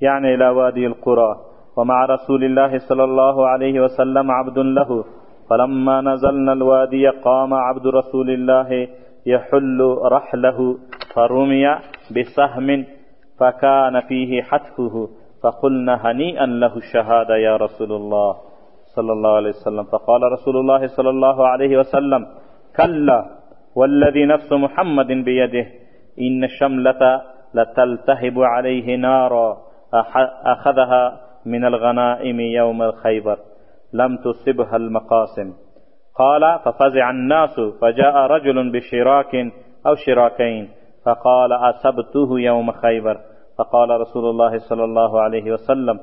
يعني إلى وادي القرى ومع رسول الله صلى الله عليه وسلم عبد له فلما نزلنا الوادي قام عبد رسول الله يحل رحله فرمي بسهم فكان فيه حتفه فقلنا هنيئا له الشهادة يا رسول الله صلى الله عليه وسلم فقال رسول الله صلى الله عليه وسلم كلا والذي نفس محمد بيده إن الشملة لتلتهب عليه نارا أخذها من الغنائم يوم الخيبر لم تصبها المقاسم قال ففزع الناس فجاء رجل بشراك أو شراكين فقال أصبته يوم خيبر فقال رسول الله صلى الله عليه وسلم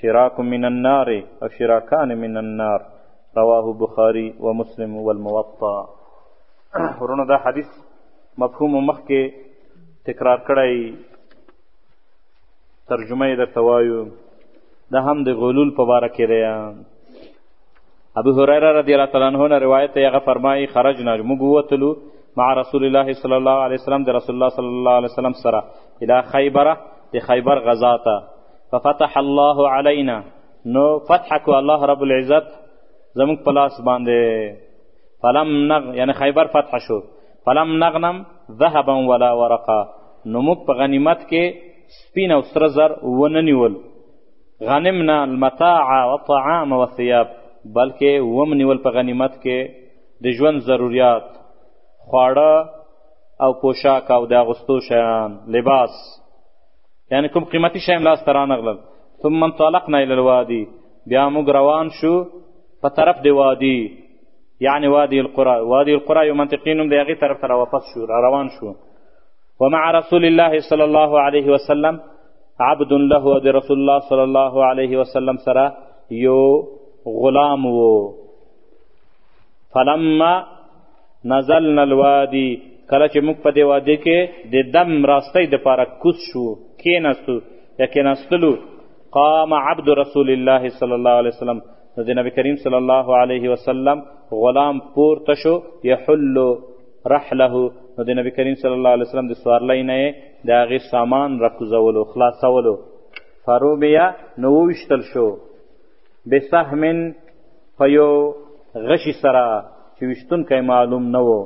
شراك من النار أو شراكان من النار رواه بخاري ومسلم والموطا ورونه دا حدیث مفهوم مخکې تکرار کړی ترجمه یې درته وایو دا هم د غلول په باره کې دی ابو هريره رضی الله تعالی عنه نه روایت دی هغه فرمایي خرجنا موږ ووتلو مع رسول الله صلی الله علیه وسلم د رسول الله صلی الله علیه وسلم سره الی خیبره د خیبر غزا ته ففتح الله علینا نو فتح کو الله رب العزت زموږ په لاس باندې فلم نغ یعنی خیبر فتح شو فلم نغنم ذهبا ولا ورقا نو موږ په غنیمت کې سپین او سره زر ونه نیول غنمنا المتاع والطعام والثياب بلکې وم نیول په غنیمت کې د ژوند ضروریات خواړه او پوشاک او د اغوستو شیان لباس یعنی کوم قیمتي شی هم لاسته رانغلل ثم انطلقنا الى الوادي بیا موږ روان شو په طرف د وادي یعنی وادی القرا وادی القرا یو منطقي نوم دی هغې طرف ته راواپس شو را روان شو ومع رسول الله صلی الله علیه وسلم عبد له د رسول الله صلی الله علیه وسلم سره یو غلام و فلما نزلنا الوادي کله چې موږ په دې وادي کې د دم راستۍ د پاره کوز شو کېناستو یا کېناستلو قام عبد رسول الله صلی الله علیه وسلم نو د نبی کریم صلی الله علیه وسلم غلام پورته شو یحل رحله نو د نبی کریم صلی الله علیه وسلم د سوارلۍ نه یې د هغې سامان راکوزولو خلاصولو فروبیا نو وویشتل شو بسهم په یو غشي سره چې ویشتونکی معلوم نه و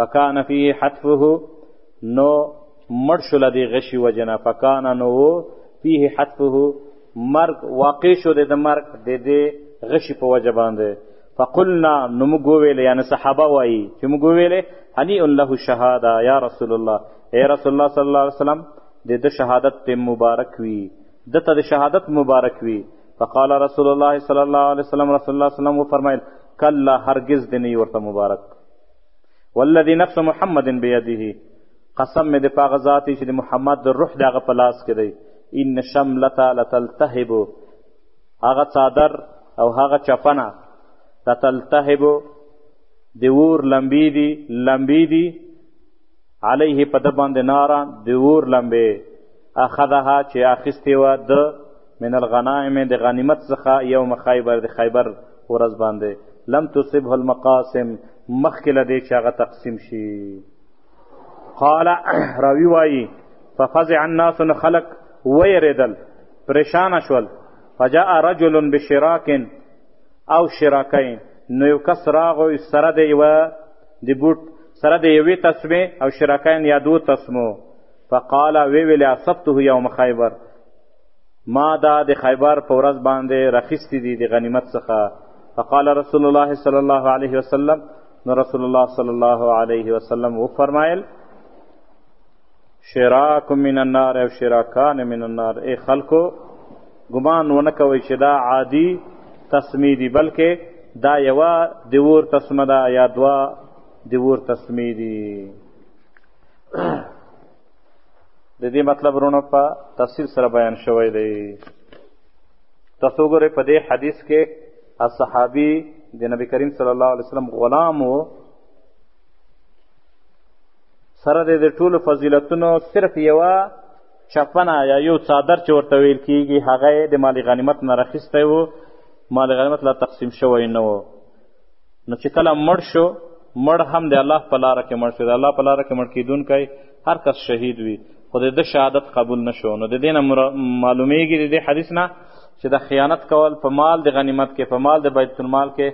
فکان فیه حتفه نو مړ شو له دې غشي وجنه فکان نو فیه حتفه مرګ واقع شو د مرګ د دې غشي په وجه باندې فقلنا نو موږ وویلې یعنې صحابه وایي چې موږ وویلې هنیء له شهاده یا رسول الله ای رسول الله صلی الله علیه وسلم د ده شهادت په مبارک وي ده ته د شهادت مبارک وي فقال رسول الله صلی الله علیه وسلم رسول الله صلی الله علیه وسلم وفرمایل کله هرگز دې نه ورته مبارک والذي نفس محمد بيده قسم مې د پاغه ذات چې د محمد د روح دغه په لاس کې دی ان شملتا لتلتهب هغه څادر او هغه چپنه لتلتهب د ور لمبې دي لمبې دي علیه په د باندې ناره د اور لمبې اخذها چې اخیستې وه د من الغنائم د غنیمت څخه یوم خیبر د خیبر ورځ باندې لم تصبه المقاسم مخکې له دې چې هغه تقسیم شي قال راوی وایي ففزع الناس نو خلق ویرېدل پریشانه شول فجاء رجل بشراک او شراکین نو یو کس راغو سره د یوه د بوټ سره د یوې تسمې او شراکین یا دوو تسمو فقال وی ویل اصبته یوم خیبر ما دا د خیبر په ورځ باندې رخیستی دي د غنیمت څخه فقال رسول الله صلی الله علیه وسلم نو رسول الله صلی الله علیه وسلم و فرمایل شراک من النار او شراکان من النار ای خلکو ګمان ونه کوئ چې دا عادي تسمی دي بلکې دا یوه د اور تسمه ده یا دوه د ور تسمې دي د دې مطلب رونو په تفصیل سره بیان شوی دی تاسو ګورئ په دې حدیث کې اصحابي د نبی کریم صلی الله علیه وسلم غلام وو سره د ټولو فضیلتونو صرف یوه چپنه یا یو څادر چې ورته ویل کیږي هغه د مال غنیمت نه راخیستی و مال غنیمت لا تقسیم شوی نه و نو چې کله مړ شو مړ هم د الله په لاره کې مړ شو د الله په لاره کې مړ کیدونکی هر کس شهید وي خو د ده شهادت قبول نشو نو د دې نه معلومیږي د دې حدیث نه چې د خیانت کول په مال د غنیمت کې په مال د بیت المال کې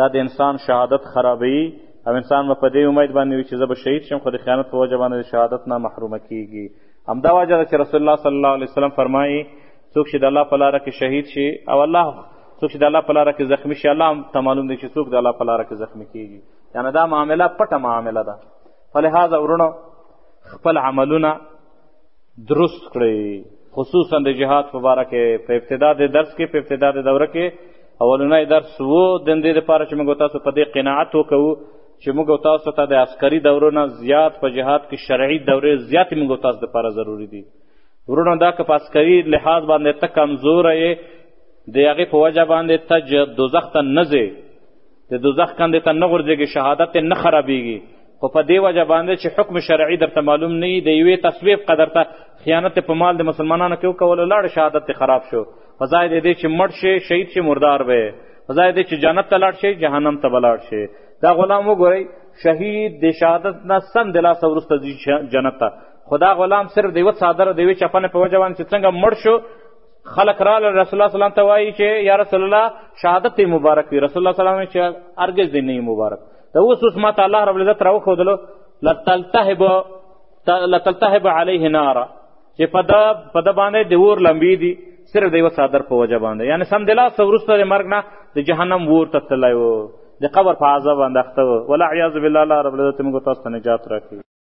دا د انسان شهادت خرابوي او انسان به په دې امید باندې وي چې زه به شهید شم خو د خیانت په وجه باندې د شهادت نه محرومه کیږي همدا وجه ده چې رسول الله صلی الله علیه وسلم فرمایي څوک چې د الله په لاره کې شهید شي او الله څوک چې د الله په لاره کې زخمی شي الله هم ته معلوم دی چې څوک د الله په لاره کې زخمی کېږي یعنې دا معامله پټه معامله ده په لحاظه وروڼو خپل عملونه درست کړئ خصوصا د جهاد په باره کې په ابتدا د درس کې په ابتدا د دوره کې اولنی درس وو د دې لپاره چې موږ تاسو په دې قناعت وکړو چې موږ تاسو ته د عسکري دورو نه زیات په جهاد کې شرعي دورې زیاتې موږ تاسو لپاره ضروري دي ورونه دا که په عسکري لحاظ باندې ته کمزوره یې د هغې په وجه باندې ته دوزخ ته نه ځې د دوزخ کندې ته نه غورځېږي شهادت یې نه خرابېږي خو په دې وجه باندې چې حکم شرعي درته معلوم نه وي د یوې تصویب قدر ته خیانت په مال د مسلمانانو کې وکولو لاړ شهادت یې خراب شو په ځای د دې چې مړ شي شهید شي مردار به په ځای د چې جنت ته لاړ شي جهنم ته به لاړ شي دا غلام وګورئ شهید د شهادت نه سم د لاسه وروسته ځي جنت ته خو دا غلام صرف د یوه څادر د یوې چپنې په وجه باندې چې څنګه مړ شو خلق را رسول الله صلی الله علیه وسلم ته وایي چې یا رسول الله شهادت دی مبارک وي رسول الله صلی الله علیه وسلم چې هرگز دی نه مبارک ته اوس اوس ما ته الله رب العزت راوښودلو لتلتهب لتلتهب علیه نارا چې په دا په دا باندې د اور لمبې دي صرف د یو صادر په وجه باندې یعنی سم دلا سورسته د مرګ نه د جهنم ور ته تللی و د قبر په عذاب باندې اخته و ولا عیاذ بالله الله رب العزت موږ تاسو ته نجات راکړي